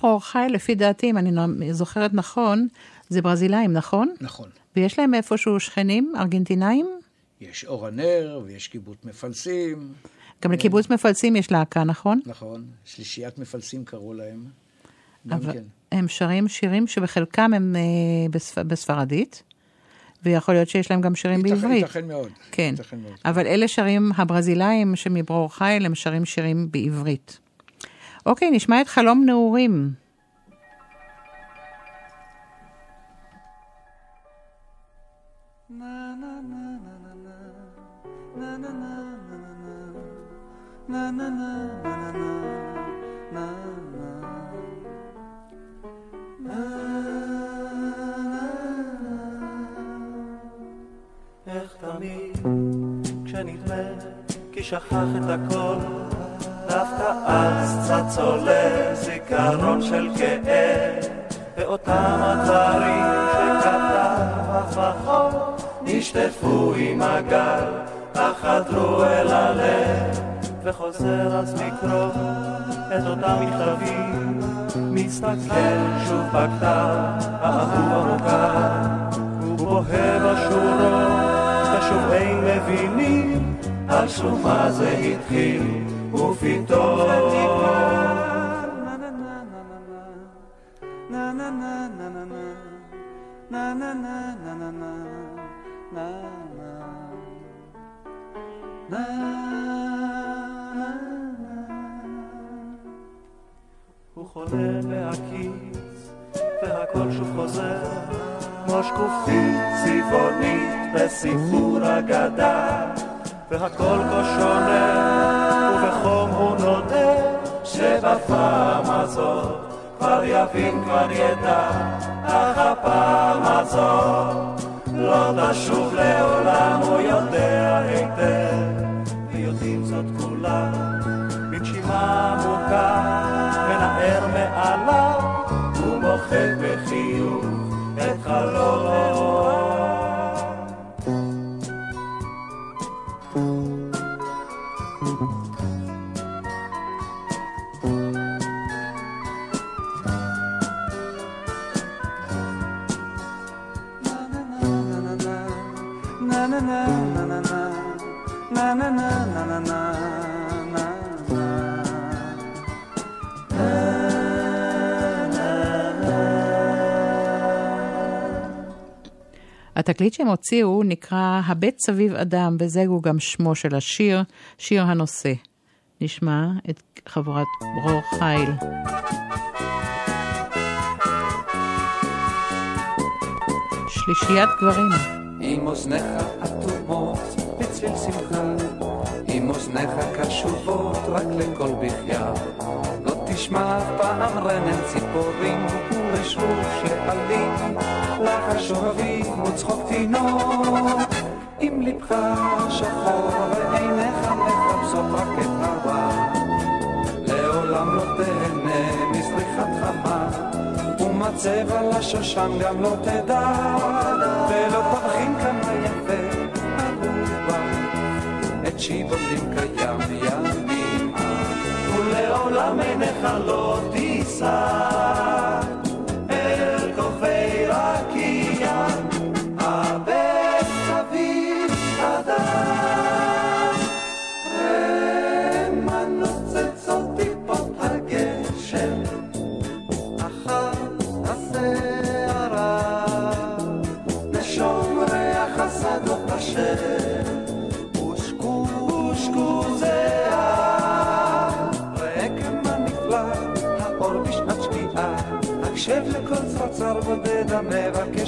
ברור חי, לפי דעתי, אם אני זוכרת נכון, זה ברזילאים, נכון? נכון. ויש להם איפשהו שכנים, ארגנטינאים? יש אור הנר ויש קיבוץ מפלסים. גם לקיבוץ מפלסים יש להקה, נכון? נכון. שלישיית מפלסים קראו להם. גם אבל כן. הם שרים שירים שבחלקם הם אה, בספ... בספרדית, ויכול להיות שיש להם גם שירים ייתכן- בעברית. ייתכן מאוד. כן, ייתכן מאוד. אבל אלה שרים הברזילאים שמברור חיל, הם שרים שירים בעברית. אוקיי, נשמע את חלום נעורים. איך תמיד כשנדמה כי שכח את הכל דווקא אז צץ עולה זיכרון של כאב. ואותם הדברים שכתב החול נשטפו עם הגל אך חדרו אל הלב. וחוזר אז לקרוא את אותם מכתבים מסתכל שוב בכתב האהוב המוכר ובוהה בשורות ושוב אין מבינים על שום מה זה התחיל ופתאום הוא חולה בהקיץ והכל שוב חוזר כמו שקופית צבעונית בסיפור אגדה והכל כה שונה ובחום הוא נודה שבפעם הזאת כבר יבין כבר ידע אך הפעם הזאת לא תשוב לעולם הוא יודע היטב ויודעים זאת כולם. בנשימה עמוקה מנער מעליו ומוחק בחיוך את חלומו התקליט שהם הוציאו נקרא הבט סביב אדם, וזה הוא גם שמו של השיר, שיר הנושא. נשמע את חבורת ברור חיל. שלישיית גברים. עם אוזניך אטומות בצליל שמחה, עם אוזניך קשובות רק לקול בחיה. לא תשמע פעם רנן ציפורים ורשרוף שעלים, לחש אוהבים וצחוק תינוק. עם לבך שחור ועיניך מחפשות רק את הרע. לעולם לא תהנה מזריחת חמה, ומצב על השושן גם לא תדע, ולא תבחין כמה יפה אהובה, את שיבולים קיים ימימה, ולעולם עיניך לא תישא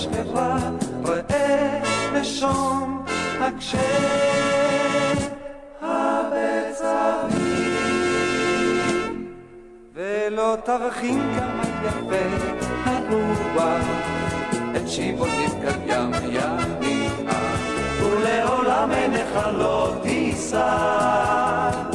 המבקש חברה, ראה נשום הקשב הבצבים, ולא תבחין כמה יפה הרוח, את שיבולים כאן ים ימימה, ולעולם עיניך לא תישא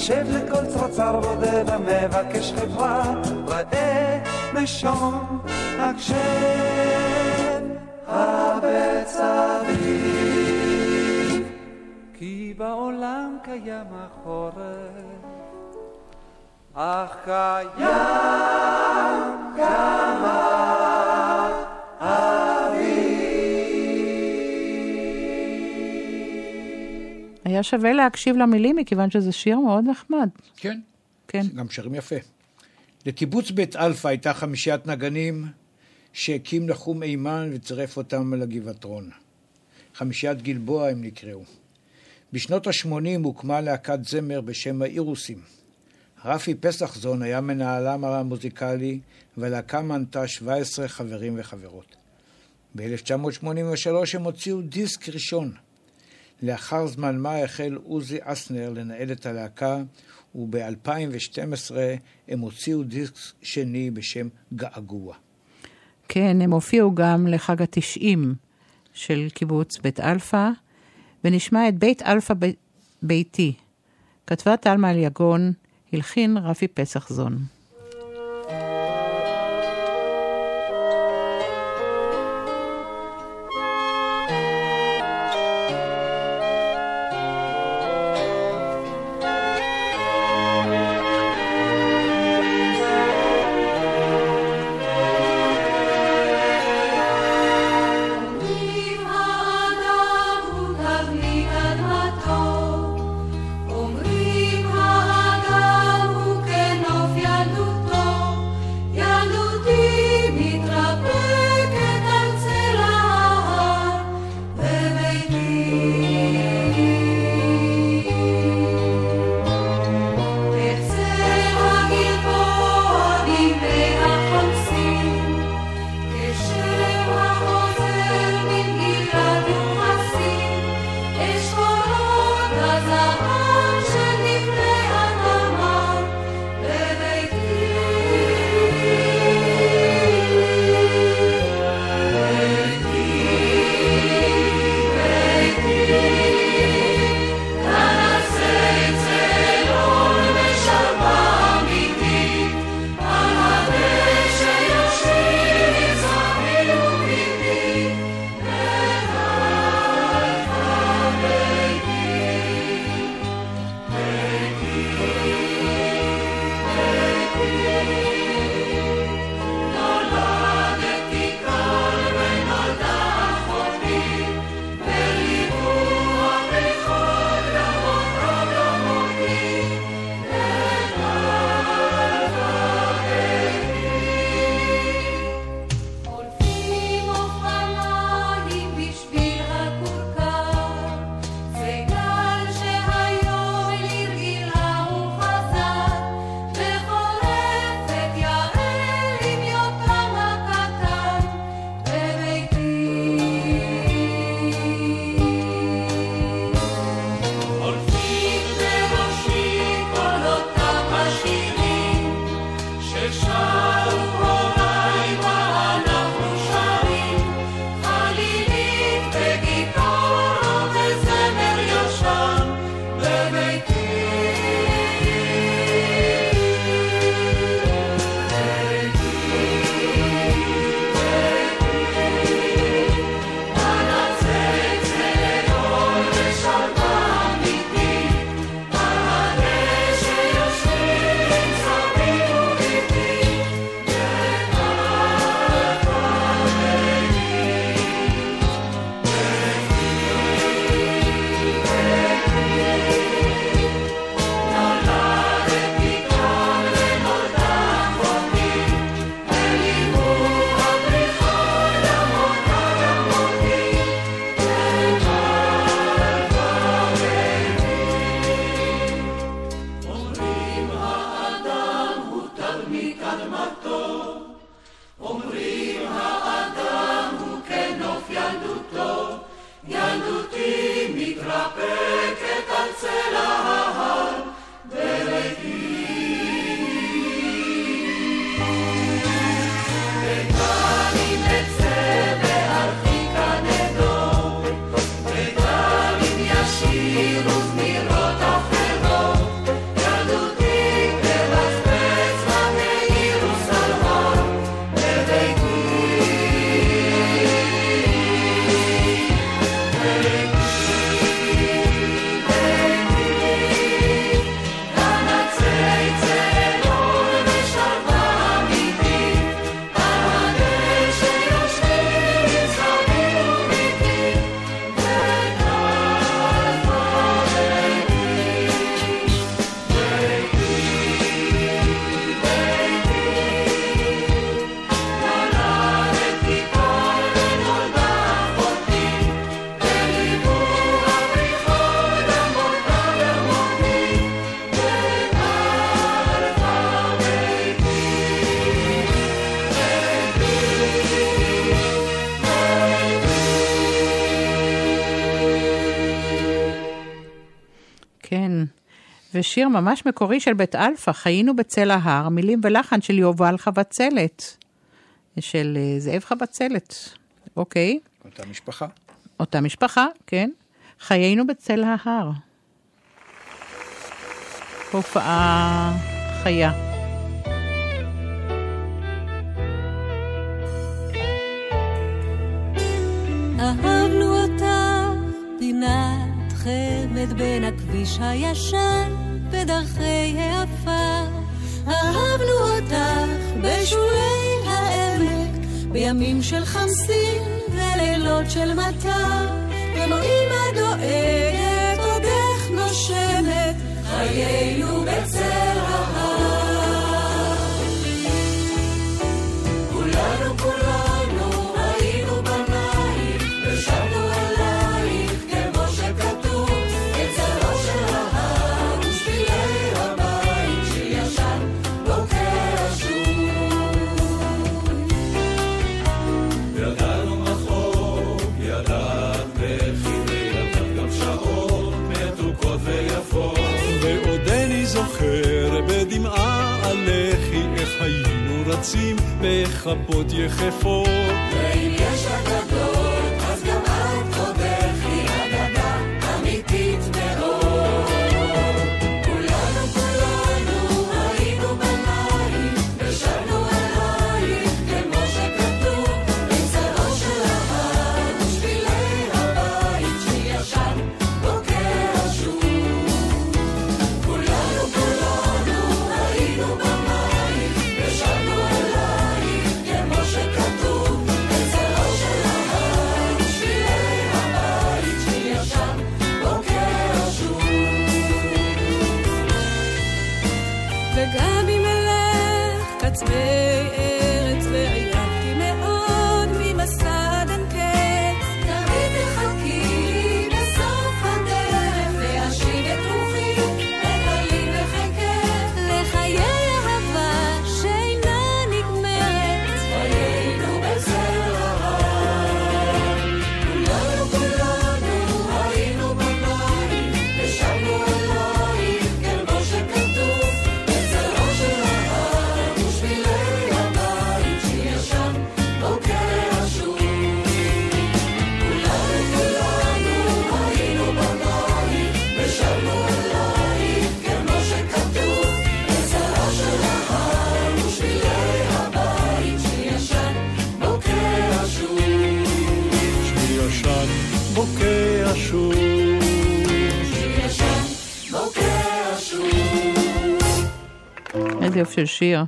הקשב לכל צרצר בודד המבקש חברה, ראה נשום הקשב הבצבים. כי בעולם קיים החורף, אך קיים גם היה שווה להקשיב למילים מכיוון שזה שיר מאוד נחמד. כן, כן. גם שרים יפה. לקיבוץ בית אלפא הייתה חמישיית נגנים שהקים נחום היימן וצירף אותם לגבעתרון. חמישיית גלבוע הם נקראו. בשנות ה-80 הוקמה להקת זמר בשם האירוסים. רפי פסחזון היה מנהלם המוזיקלי, והלהקה מנתה 17 חברים וחברות. ב-1983 הם הוציאו דיסק ראשון. לאחר זמן מה החל עוזי אסנר לנהל את הלהקה, וב-2012 הם הוציאו דיסק שני בשם געגוע. כן, הם הופיעו גם לחג התשעים של קיבוץ בית אלפא, ונשמע את בית אלפא ב- ביתי. כתבה תלמה אליגון, הלחין רפי פסחזון. אומרים ושיר ממש מקורי של בית אלפא, חיינו בצל ההר, מילים ולחן של יובל חבצלת. של אה, זאב חבצלת, אוקיי? אותה משפחה. אותה משפחה, כן. חיינו בצל ההר. הופעה חיה. אהבנו אותך, פינת חמד בין הכביש הישן בדרכי העפר. אהבנו אותך בשולי העמק, בימים של חמסין ולילות של מטר. כמו אמא דואגת, עוד איך נושמת, חיינו בצל היינו רצים בכפות יחפות. ואם יש אגדות that's been יופי של שיר.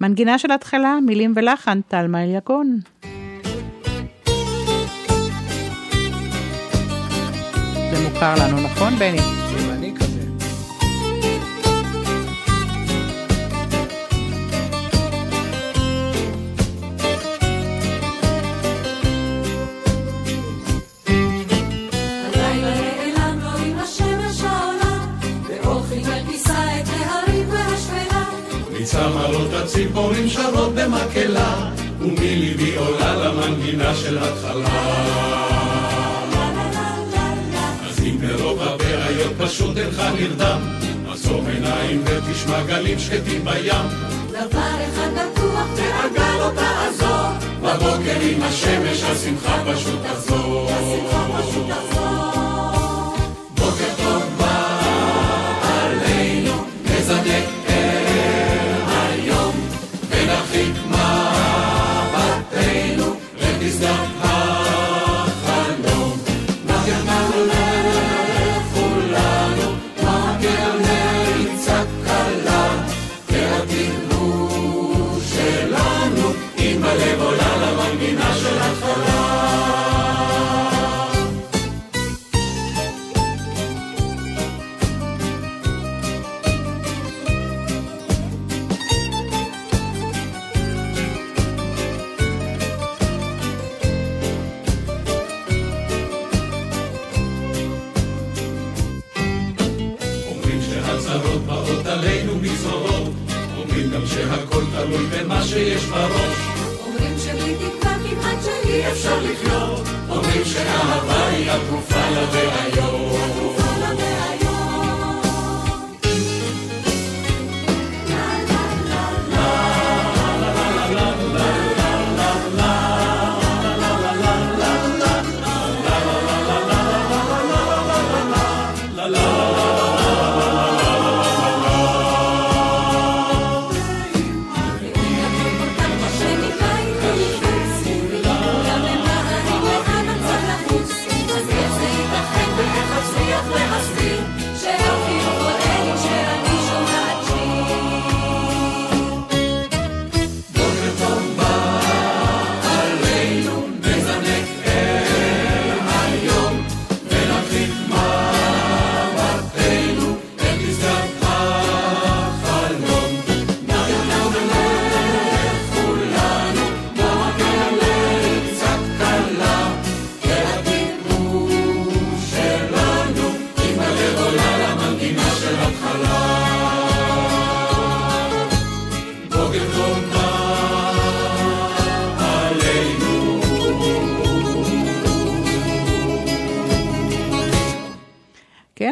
מנגינה של התחלה, מילים ולחן, טלמה אליגון. זה מוכר לנו, נכון, בני? הציפורים שרות במקהלה, ומליבי עולה למנגינה של התחלה. אז אם ברוב הבעיות פשוט אינך נרדם, עצום עיניים ותשמע גלים שקטים בים. דבר אחד בטוח דאגה לא תעזור בבוקר עם השמש השמחה פשוט תחזור. השמחה פשוט תחזור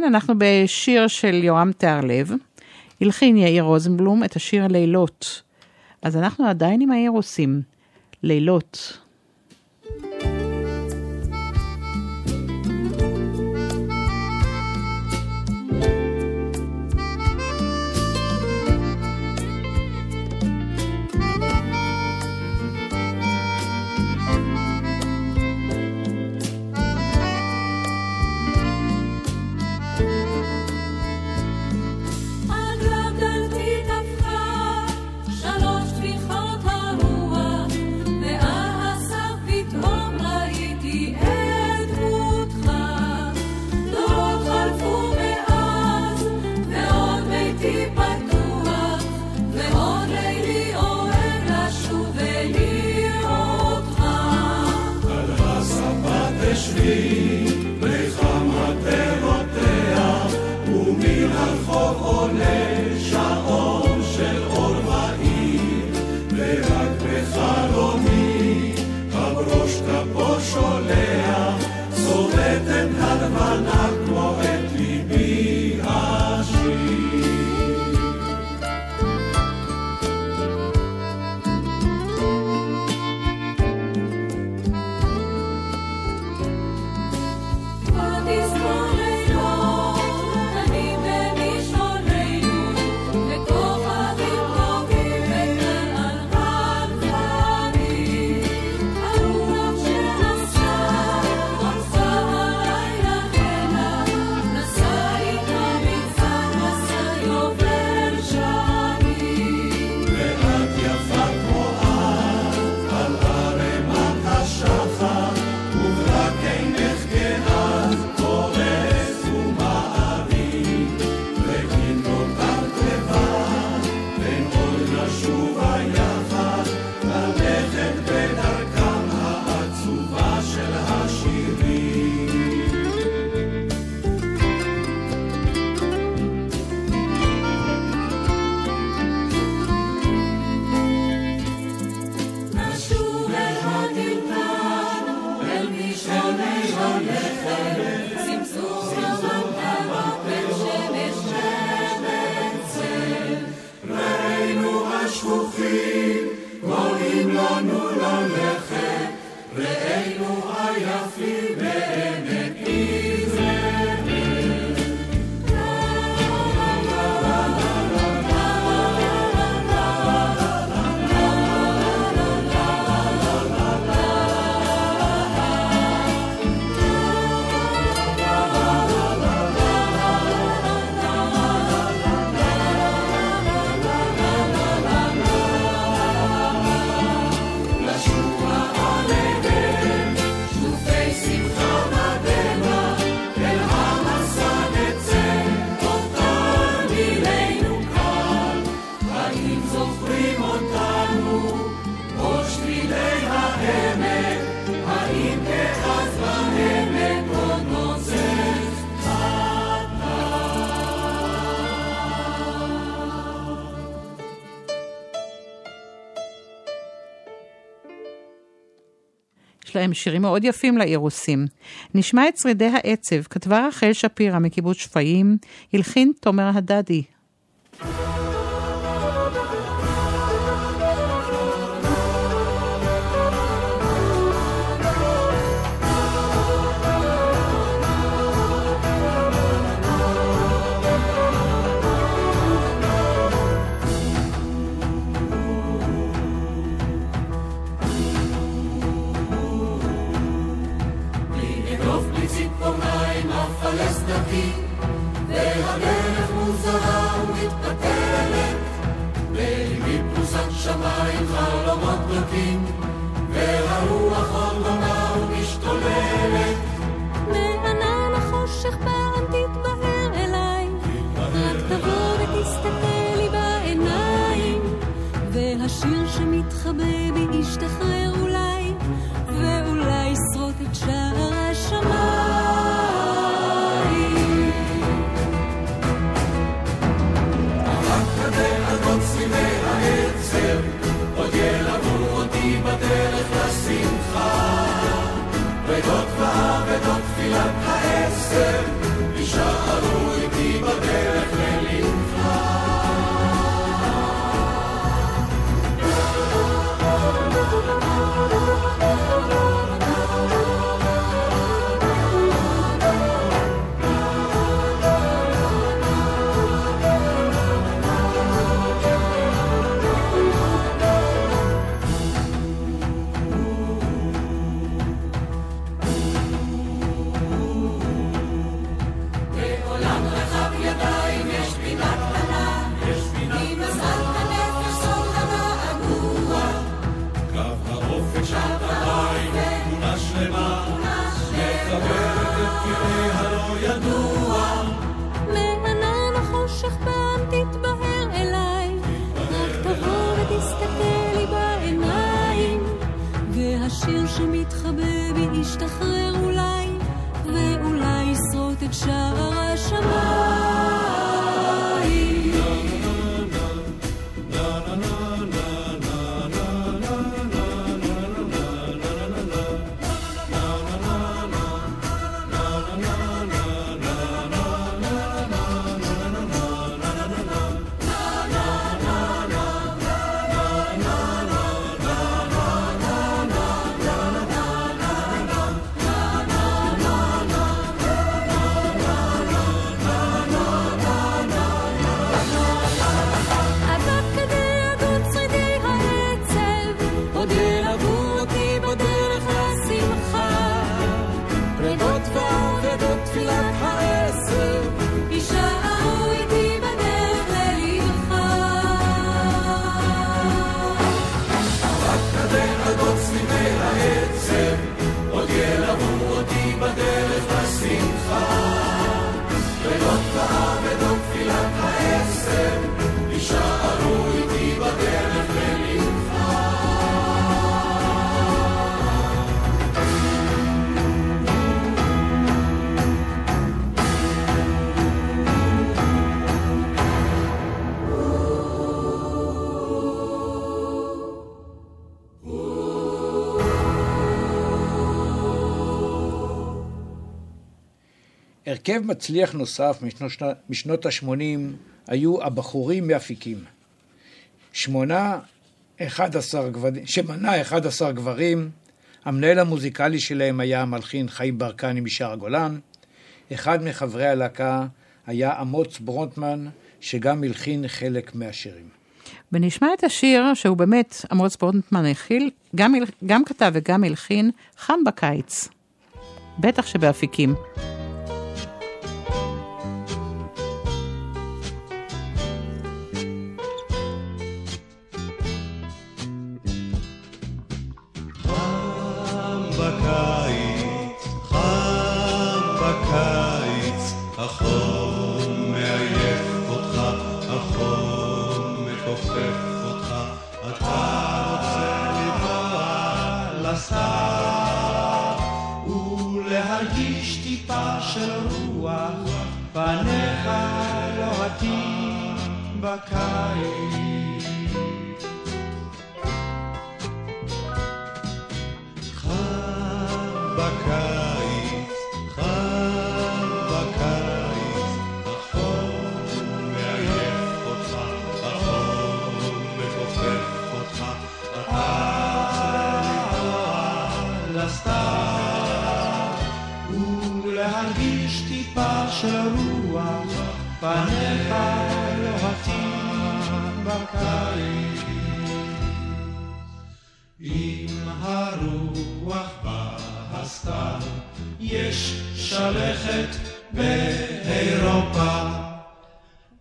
אנחנו בשיר של יורם תיארלב. הלחין יאיר רוזנבלום את השיר לילות. אז אנחנו עדיין עם האירוסים. לילות. להם שירים מאוד יפים לאירוסים. נשמע את שרידי העצב, כתבה רחל שפירא מקיבוץ שפיים, הלחין תומר הדדי, 生 הרכב מצליח נוסף משנות, משנות ה-80 היו הבחורים מאפיקים. שמונה, 11 גברים, שמנה 11 גברים, המנהל המוזיקלי שלהם היה המלחין חיים ברקני משער הגולן, אחד מחברי הלהקה היה אמוץ ברונטמן, שגם הלחין חלק מהשירים. ונשמע את השיר שהוא באמת, אמוץ ברונטמן החיל, גם, גם כתב וגם הלחין, חם בקיץ. בטח שבאפיקים. Bye. יש שלכת באירופה.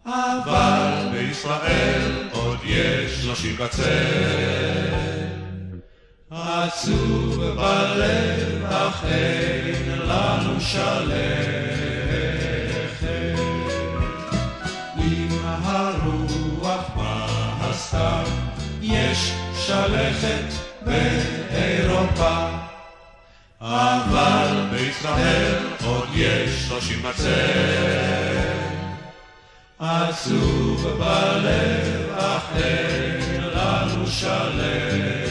אבל בישראל עוד יש לו שבקצה. עצוב בלב, אך אין לנו שלכת. עם הרוח בהסתר, יש שלכת באירופה. אבל בישראל עוד יש לו שבקצה. עצוב בלב, אך אין לנו שלכת.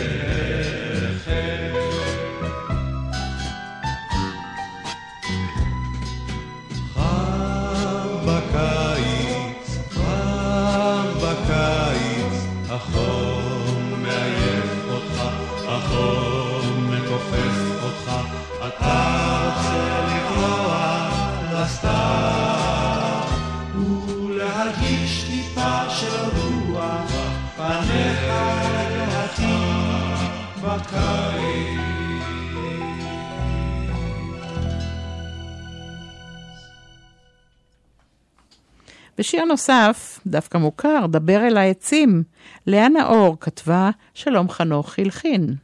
בשיר נוסף, דווקא מוכר, דבר אל העצים, לאה נאור כתבה שלום חנוך הלחין.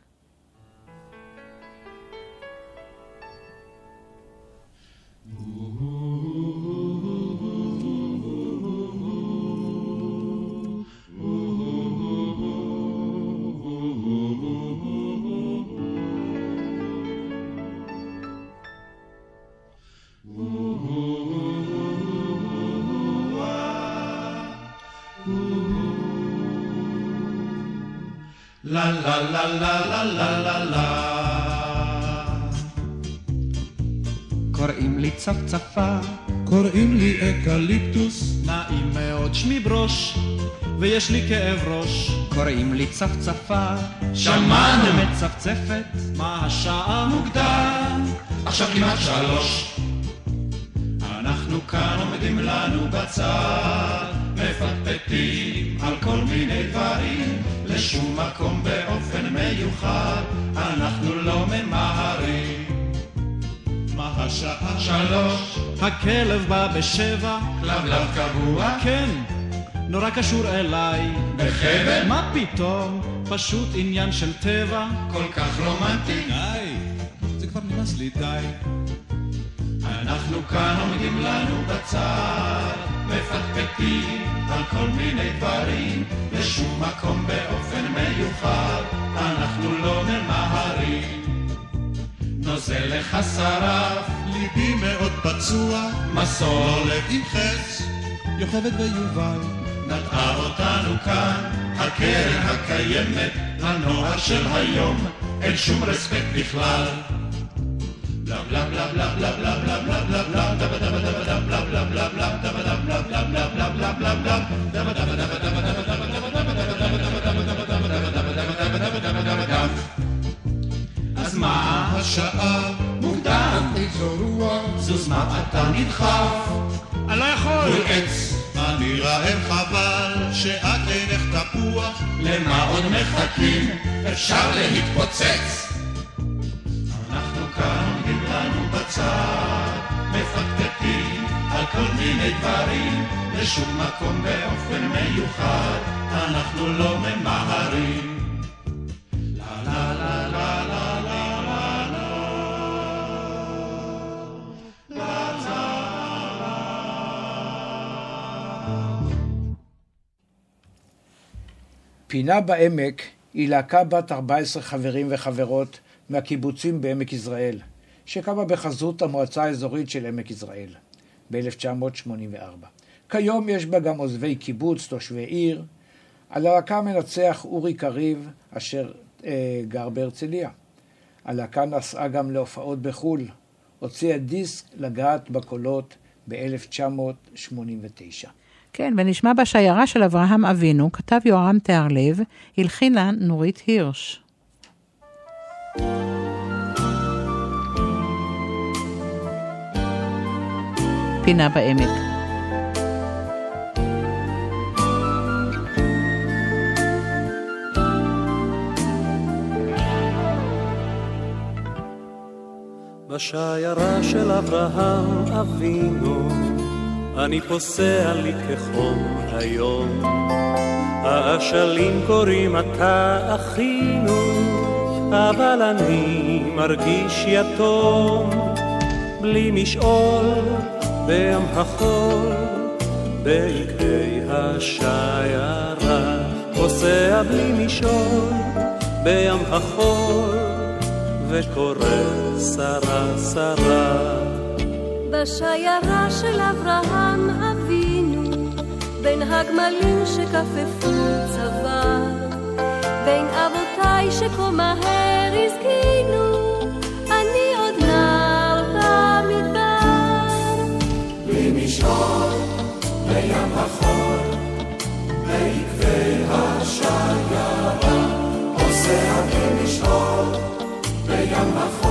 לה לה לה לה לה לה לה לה. קוראים לי צפצפה, קוראים לי אקליפטוס נעים מאוד שמי ברוש, ויש לי כאב ראש. קוראים לי צפצפה, שמענו. מצפצפת, מה השעה? מוקדם, עכשיו כמעט שלוש אנחנו כאן עומדים לנו בצד מפטפטים על כל מיני דברים לשום מקום באופן מיוחד אנחנו לא ממהרים מה השעה? שלוש הכלב בא בשבע, כלבלב קבוע כן, נורא קשור אליי. בחבל? מה פתאום? פשוט עניין של טבע. כל כך רומנטי די, זה כבר נמאס לי די. אנחנו כאן עומדים לנו בצד, מפטפטים על כל מיני דברים, לשום מקום באופן מיוחד, אנחנו לא ממהרים. נוזל לך שרף, ליבי מאוד פצוע, מסור לא לב עם חץ, יוכבד ויובל. נטעה אותנו כאן, הקרן הקיימת, הנוער של היום, אין שום רספקט בכלל. בלה בלה בלה בלה בלה השעה? מוקדם. איזו רוח. זוז מה אתה נדחף? אני לא יכול! מול עץ. אני רעב חבל שאת אינך תפוח. למה עוד מחכים? אפשר להתפוצץ. אנחנו כאן לנו בצד, מפקפקים על כל מיני דברים, לשום מקום באופן מיוחד, אנחנו לא ממהרים. לה לה לה לה פינה בעמק היא להקה בת 14 חברים וחברות מהקיבוצים בעמק יזרעאל, שקמה בחזות המועצה האזורית של עמק יזרעאל ב-1984. כיום יש בה גם עוזבי קיבוץ, תושבי עיר. הלהקה מנצח אורי קריב, אשר אה, גר בהרצליה. הלהקה נסעה גם להופעות בחו"ל. הוציאה דיסק לגעת בקולות ב-1989. כן, ונשמע בשיירה של אברהם אבינו, כתב יורם תיארלב, הלחינה נורית הירש. פינה בעמק. בשיירה של אברהם אבינו, אני פוסע לי כחום היום. האשלים קוראים אתה אחינו, אבל אני מרגיש יתום. בלי משעול בים החול, בעקבי השיירה. פוסע בלי משעול בים החול, וקורא שרה שרה. בשיירה של אברהם אבינו, בין הגמלים שכפפו צבא, בין אבותיי שכה מהר הזקינו, אני עוד נער במדבר. בלי משעול בים החול, בעקבי השיירה, פוסע בלי משעול בים החול,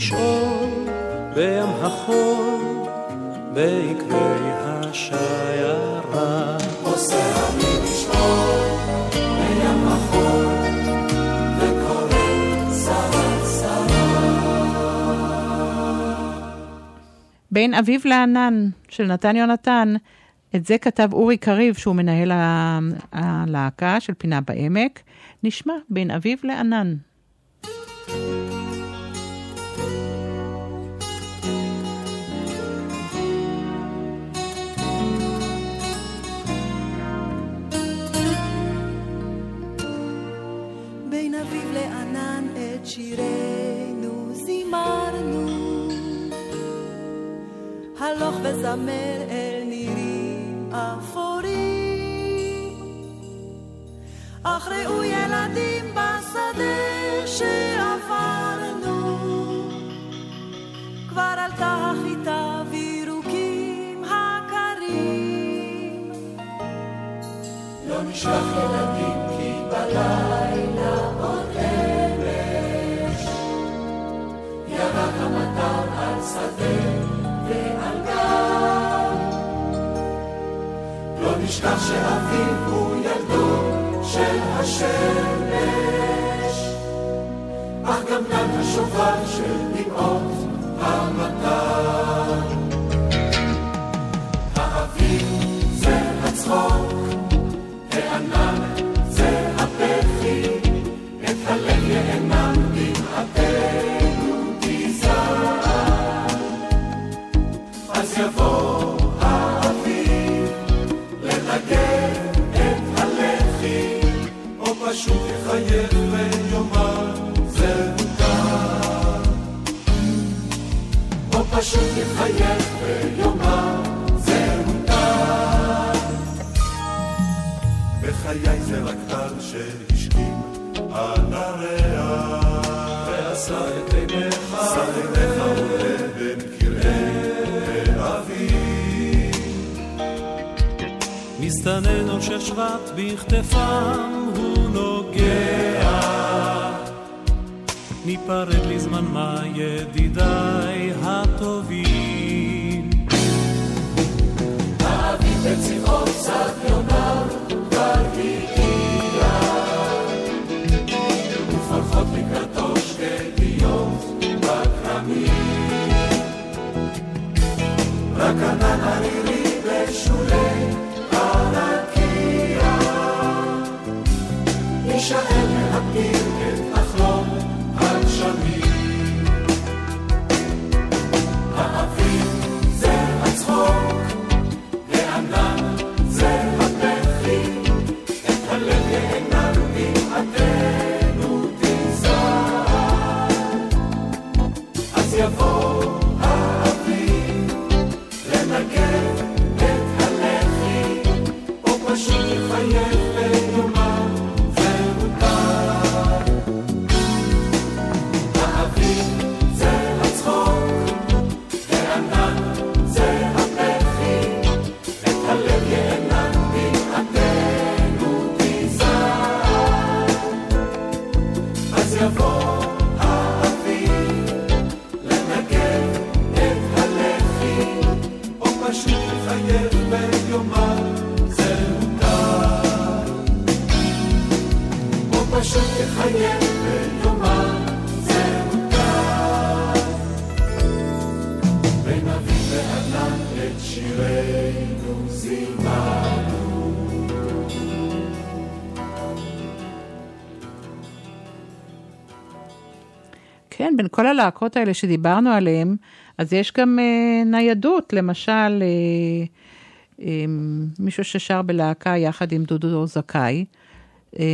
משעול בים החול, בעקבי השיירה. בין אביב לענן של נתן יונתן, את זה כתב אורי קריב, שהוא מנהל הלהקה של פינה בעמק. נשמע בין אביב לענן. בין אביב לענן את שירנו הלוך וזמר אל נירים אפורים. אך ראו ילדים בשדה שעברנו. כבר עלתה החיטה וירוקים הקרים. לא נשכח ילדים כי בלילה עוד אמש ירד המטר על שדה ועל גב. לא נשכח שאביב הוא ילדו של השמש אך גם כאן השופר של דמעות המטר פשוט יחייך ויאמר זה מותר. או פשוט יחייך ויאמר זה מותר. בחיי זה רק טל שהשכים על הריח ועשה את עיניך עולה בין קרעי האביב מסתננות של שבט בכתפם הוא נוגע. ניפרד לזמן מה ידידיי הטובים. האביב בצבעו קצת יאמר כבר הגיע ופרחות לקראתו שקטיות בכרמים רק ענן ערירי יישאר להפיל כל הלהקות האלה שדיברנו עליהן, אז יש גם אה, ניידות, למשל, אה, אה, מישהו ששר בלהקה יחד עם דודו זכאי, אה,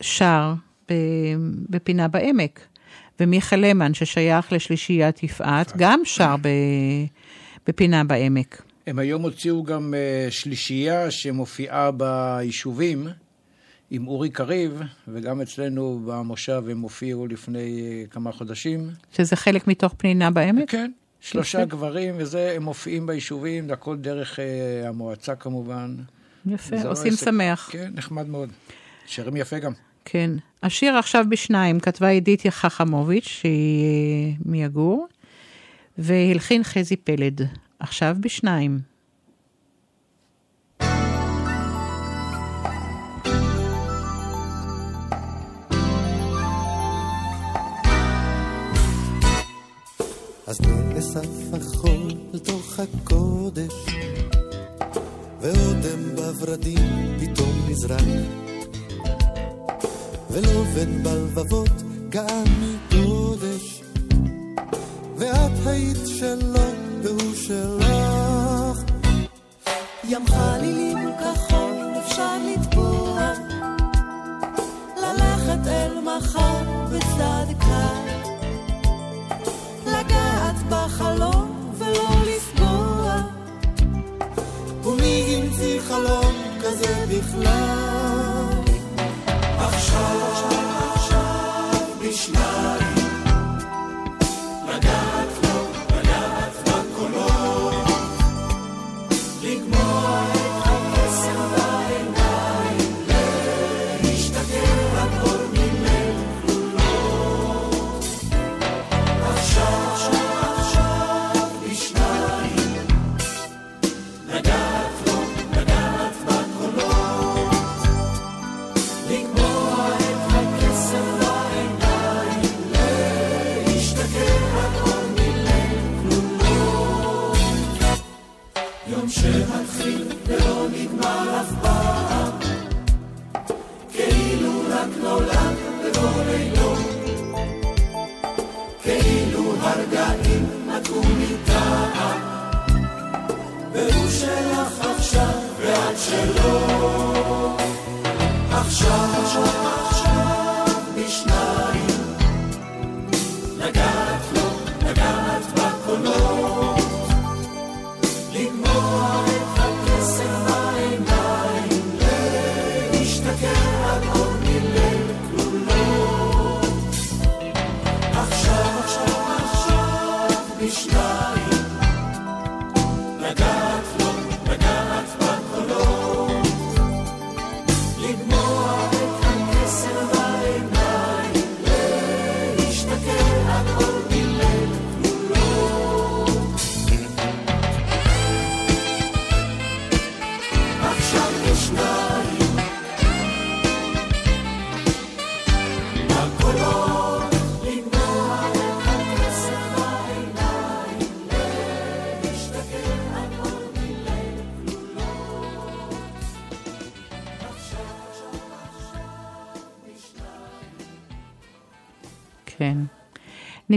שר ב, בפינה בעמק, ומיכאל למן, ששייך לשלישיית יפעת, גם שר בפינה בעמק. הם היום הוציאו גם אה, שלישייה שמופיעה ביישובים עם אורי קריב, וגם אצלנו במושב הם הופיעו לפני אה, כמה חודשים. שזה חלק מתוך פנינה בעמק? כן, שלושה יפה. גברים, וזה, הם מופיעים ביישובים, הכל דרך אה, המועצה כמובן. יפה, עושים עסק. שמח. כן, נחמד מאוד. שרים יפה גם. כן. השיר עכשיו בשניים כתבה עידית חכמוביץ', שהיא אה, מיגור, והלחין חזי פלד. עכשיו בשניים. אז נאסף החול לתוך הקודש, ואודם בורדים פתאום נזרק, ולובן בלבבות גם מקודש, ואת היית שלו והוא שלך. ים חלילים כחול אפשר לטבוע, ללכת אל מחר בצד קר, חלום כזה בכלל?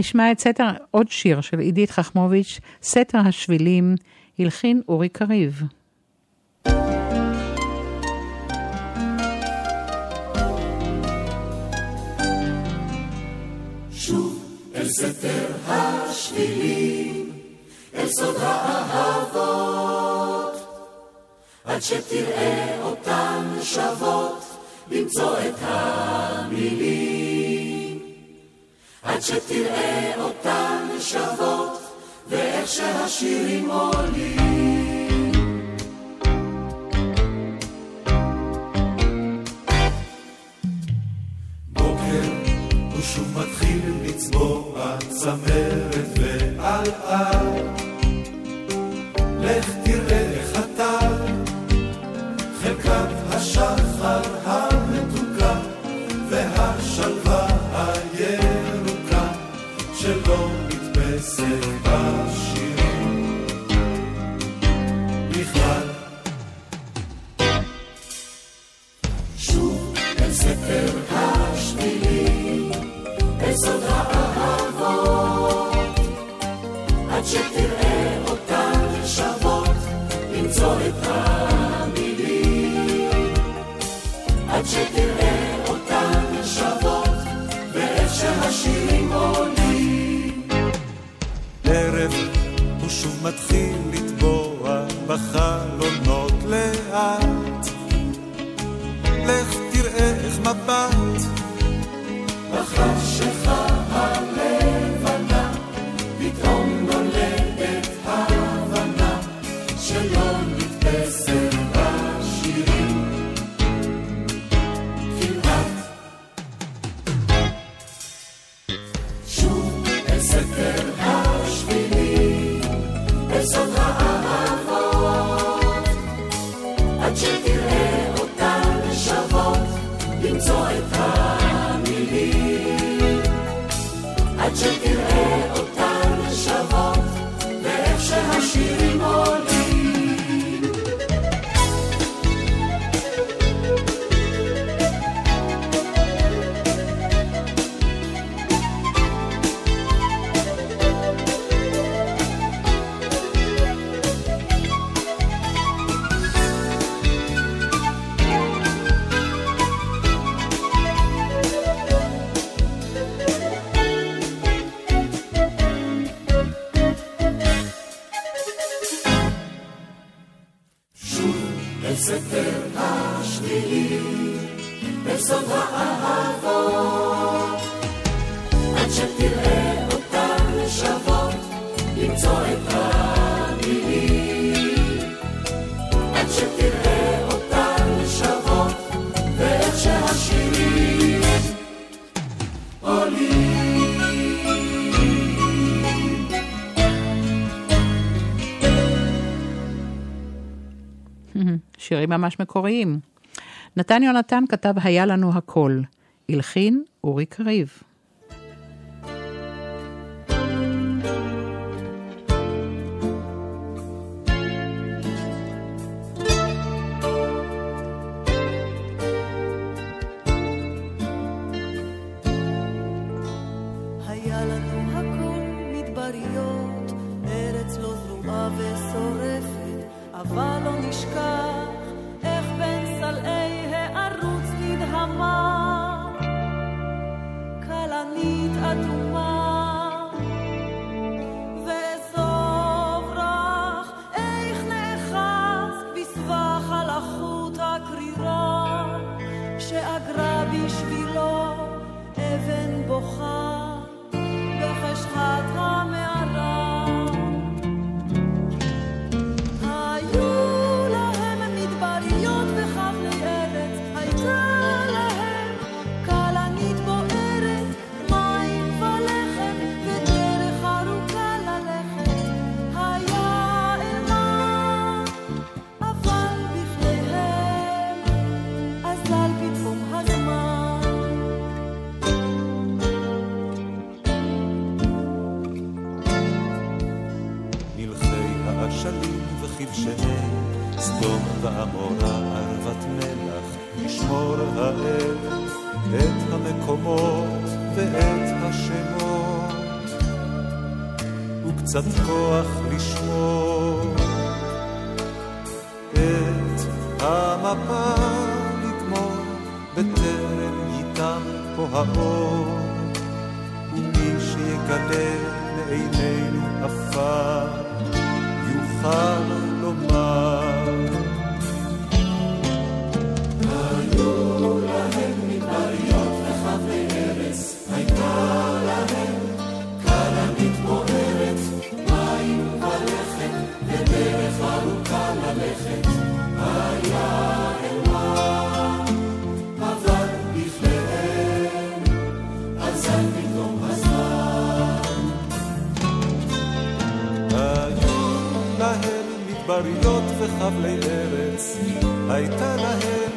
נשמע את סתר, עוד שיר של עידית חכמוביץ', סתר השבילים, הלחין אורי קריב. עד שתראה אותן שוות, למצוא את המילים. עד שתראה אותן שוות, ואיך שהשירים עולים. בוקר, הוא שוב מתחיל לצבור הצמרת ועל על. מתחיל לטבוע בחלונות לאט. שירים ממש מקוריים. נתן יונתן כתב "היה לנו הכל", הלחין אורי קריב. ועמורה ערבת מלח, ישמור האל את המקומות ואת השמות, וקצת כוח לשמור את המפה לגמור, בטרם ייתם פה האור, ומי שיגלה מעינינו עפר, יוכל וחבלי ארץ, הייתה להם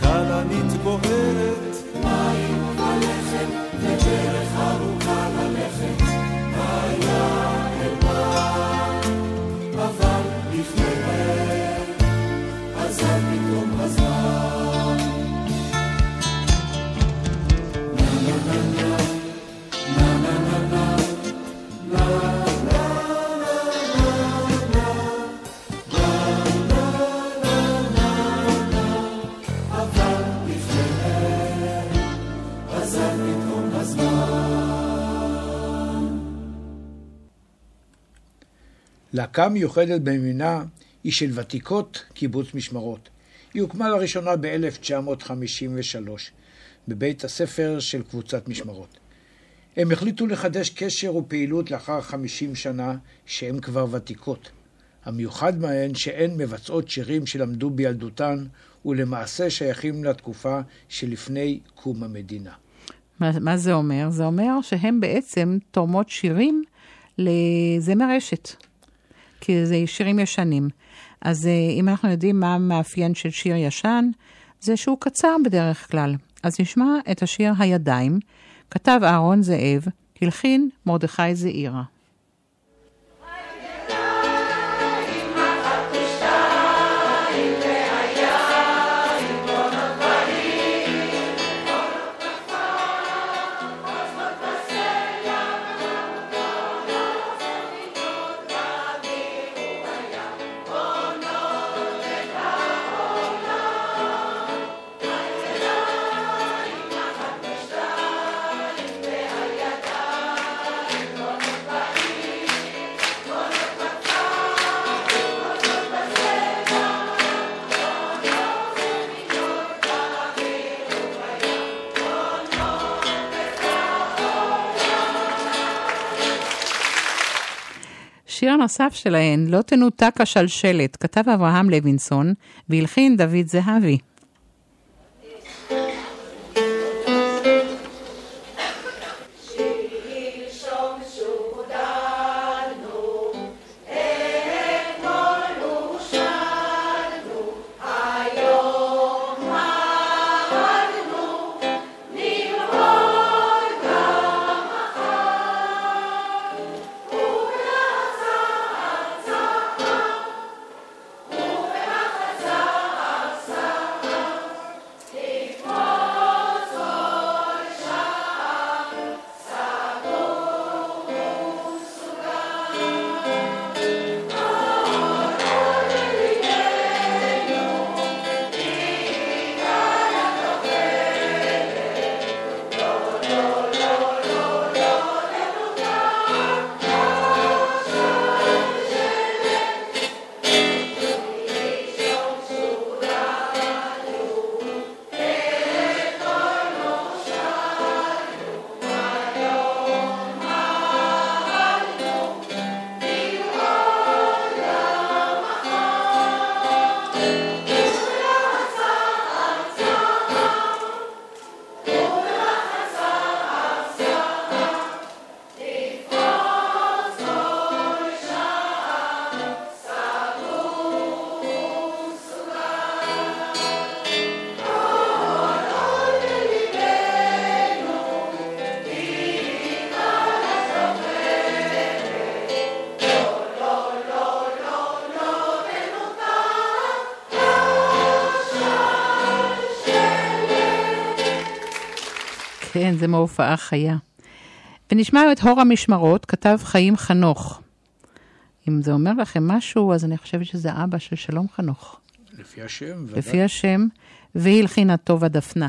כלנית בוערת. להקה מיוחדת במינה היא של ותיקות קיבוץ משמרות. היא הוקמה לראשונה ב-1953 בבית הספר של קבוצת משמרות. הם החליטו לחדש קשר ופעילות לאחר 50 שנה שהן כבר ותיקות. המיוחד מהן שהן מבצעות שירים שלמדו בילדותן ולמעשה שייכים לתקופה שלפני קום המדינה. מה, מה זה אומר? זה אומר שהן בעצם תורמות שירים לזמר אשת, כי זה שירים ישנים. אז אם אנחנו יודעים מה המאפיין של שיר ישן, זה שהוא קצר בדרך כלל. אז נשמע את השיר הידיים, כתב אהרון זאב, הלחין מרדכי זעירה. שיר נוסף שלהן, לא תנותק השלשלת, כתב אברהם לוינסון והלחין דוד זהבי. זה מהופעה חיה. ונשמע את הור המשמרות, כתב חיים חנוך. אם זה אומר לכם משהו, אז אני חושבת שזה אבא של שלום חנוך. לפי השם, ודאי. לפי השם, והיא הלחינה טובה דפנה.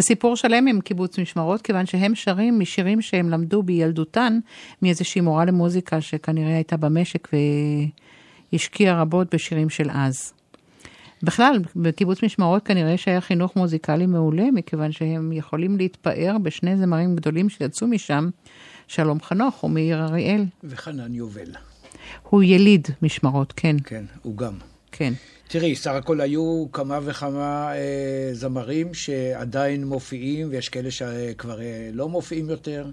זה סיפור שלם עם קיבוץ משמרות, כיוון שהם שרים משירים שהם למדו בילדותן מאיזושהי מורה למוזיקה שכנראה הייתה במשק והשקיעה רבות בשירים של אז. בכלל, בקיבוץ משמרות כנראה שהיה חינוך מוזיקלי מעולה, מכיוון שהם יכולים להתפאר בשני זמרים גדולים שיצאו משם, שלום חנוך ומאיר אריאל. וחנן יובל. הוא יליד משמרות, כן. כן, הוא גם. כן. תראי, סך הכל היו כמה וכמה אה, זמרים שעדיין מופיעים, ויש כאלה שכבר אה, לא מופיעים יותר,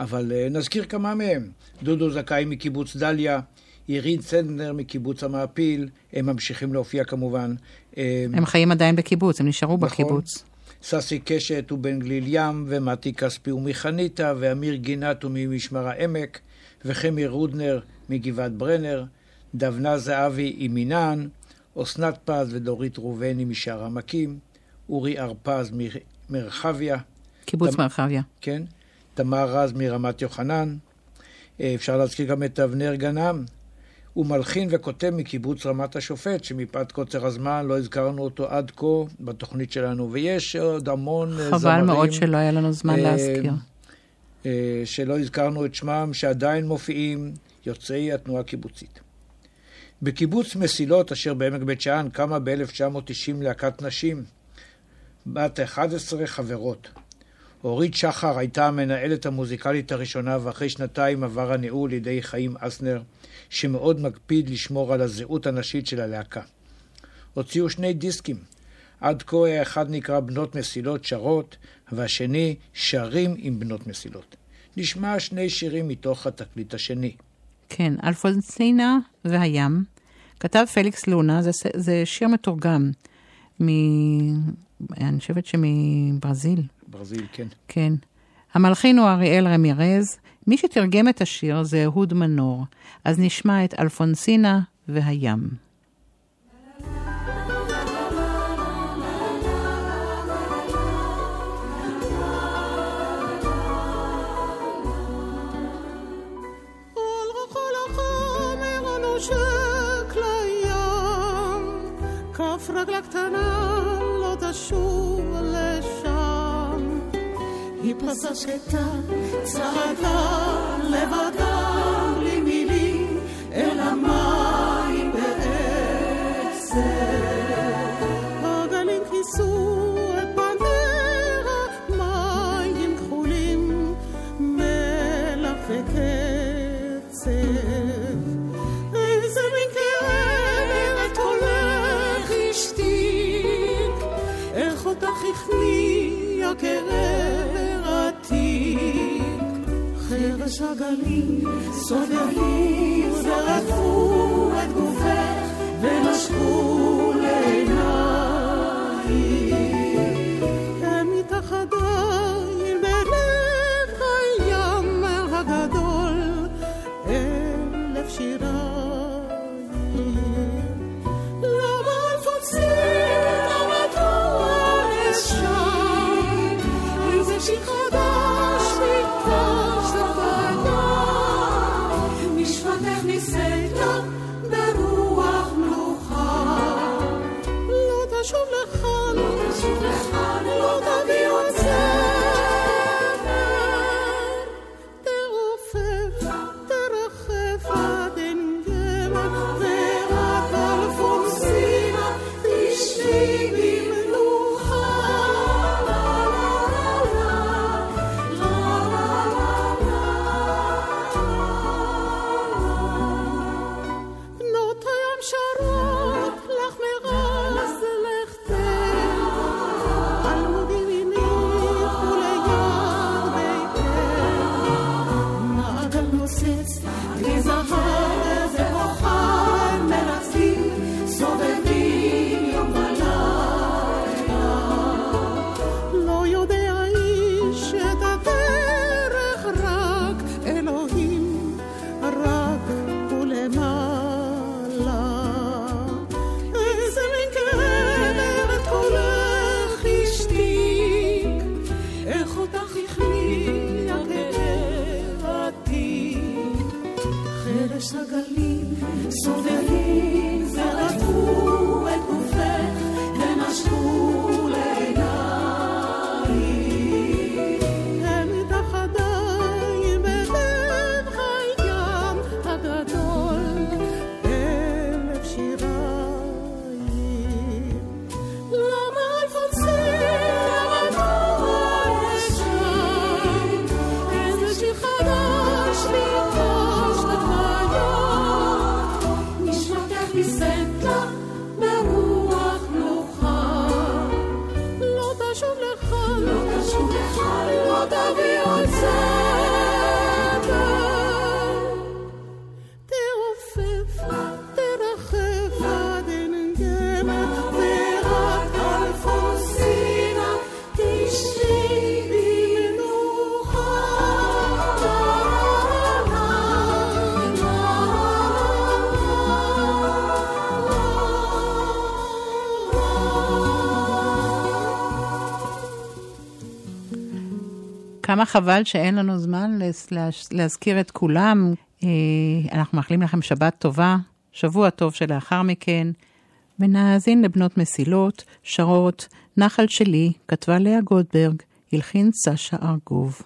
אבל אה, נזכיר כמה מהם. דודו זכאי מקיבוץ דליה, עירית סנדנר מקיבוץ המעפיל, הם ממשיכים להופיע כמובן. אה, הם חיים עדיין בקיבוץ, הם נשארו נכון. בקיבוץ. ססי קשת הוא בן גליל ים, ומתי כספי הוא מחניתה, ואמיר גינת הוא ממשמר העמק, וחמי רודנר מגבעת ברנר, דבנה זהבי עם מינן, אסנת פז ודורית ראובני משער עמקים, אורי הרפז מרחביה. קיבוץ ת... מרחביה. כן. תמר רז מרמת יוחנן. אה, אפשר להזכיר גם את אבנר גנם. הוא מלחין וכותב מקיבוץ רמת השופט, שמפאת קוצר הזמן לא הזכרנו אותו עד כה בתוכנית שלנו, ויש עוד המון חבל זמרים. חבל מאוד שלא היה לנו זמן אה, להזכיר. אה, שלא הזכרנו את שמם, שעדיין מופיעים, יוצאי התנועה הקיבוצית. בקיבוץ מסילות, אשר בעמק בית שאן, קמה ב-1990 להקת נשים, בת 11 חברות. אורית שחר הייתה המנהלת המוזיקלית הראשונה, ואחרי שנתיים עבר הניהול לידי חיים אסנר, שמאוד מקפיד לשמור על הזהות הנשית של הלהקה. הוציאו שני דיסקים. עד כה האחד נקרא בנות מסילות שרות, והשני שרים עם בנות מסילות. נשמע שני שירים מתוך התקליט השני. כן, אלפונסינה והים. כתב פליקס לונה, זה, זה שיר מתורגם מ... אני חושבת שמברזיל. ברזיל, כן. כן. המלחין הוא אריאל רמירז, מי שתרגם את השיר זה אהוד מנור. אז נשמע את אלפונסינה והים. רגלה קטנה לא תשוב לשם. היא פרסה שקטה, צעדה לבדה כרר עתיק. חרש הגלים סובבו ורדפו את גופך ונשקו כמה חבל שאין לנו זמן להזכיר את כולם. אה, אנחנו מאחלים לכם שבת טובה, שבוע טוב שלאחר מכן, ונאזין לבנות מסילות, שרות, נחל שלי, כתבה לאה גולדברג, הלחין סשה ארגוב.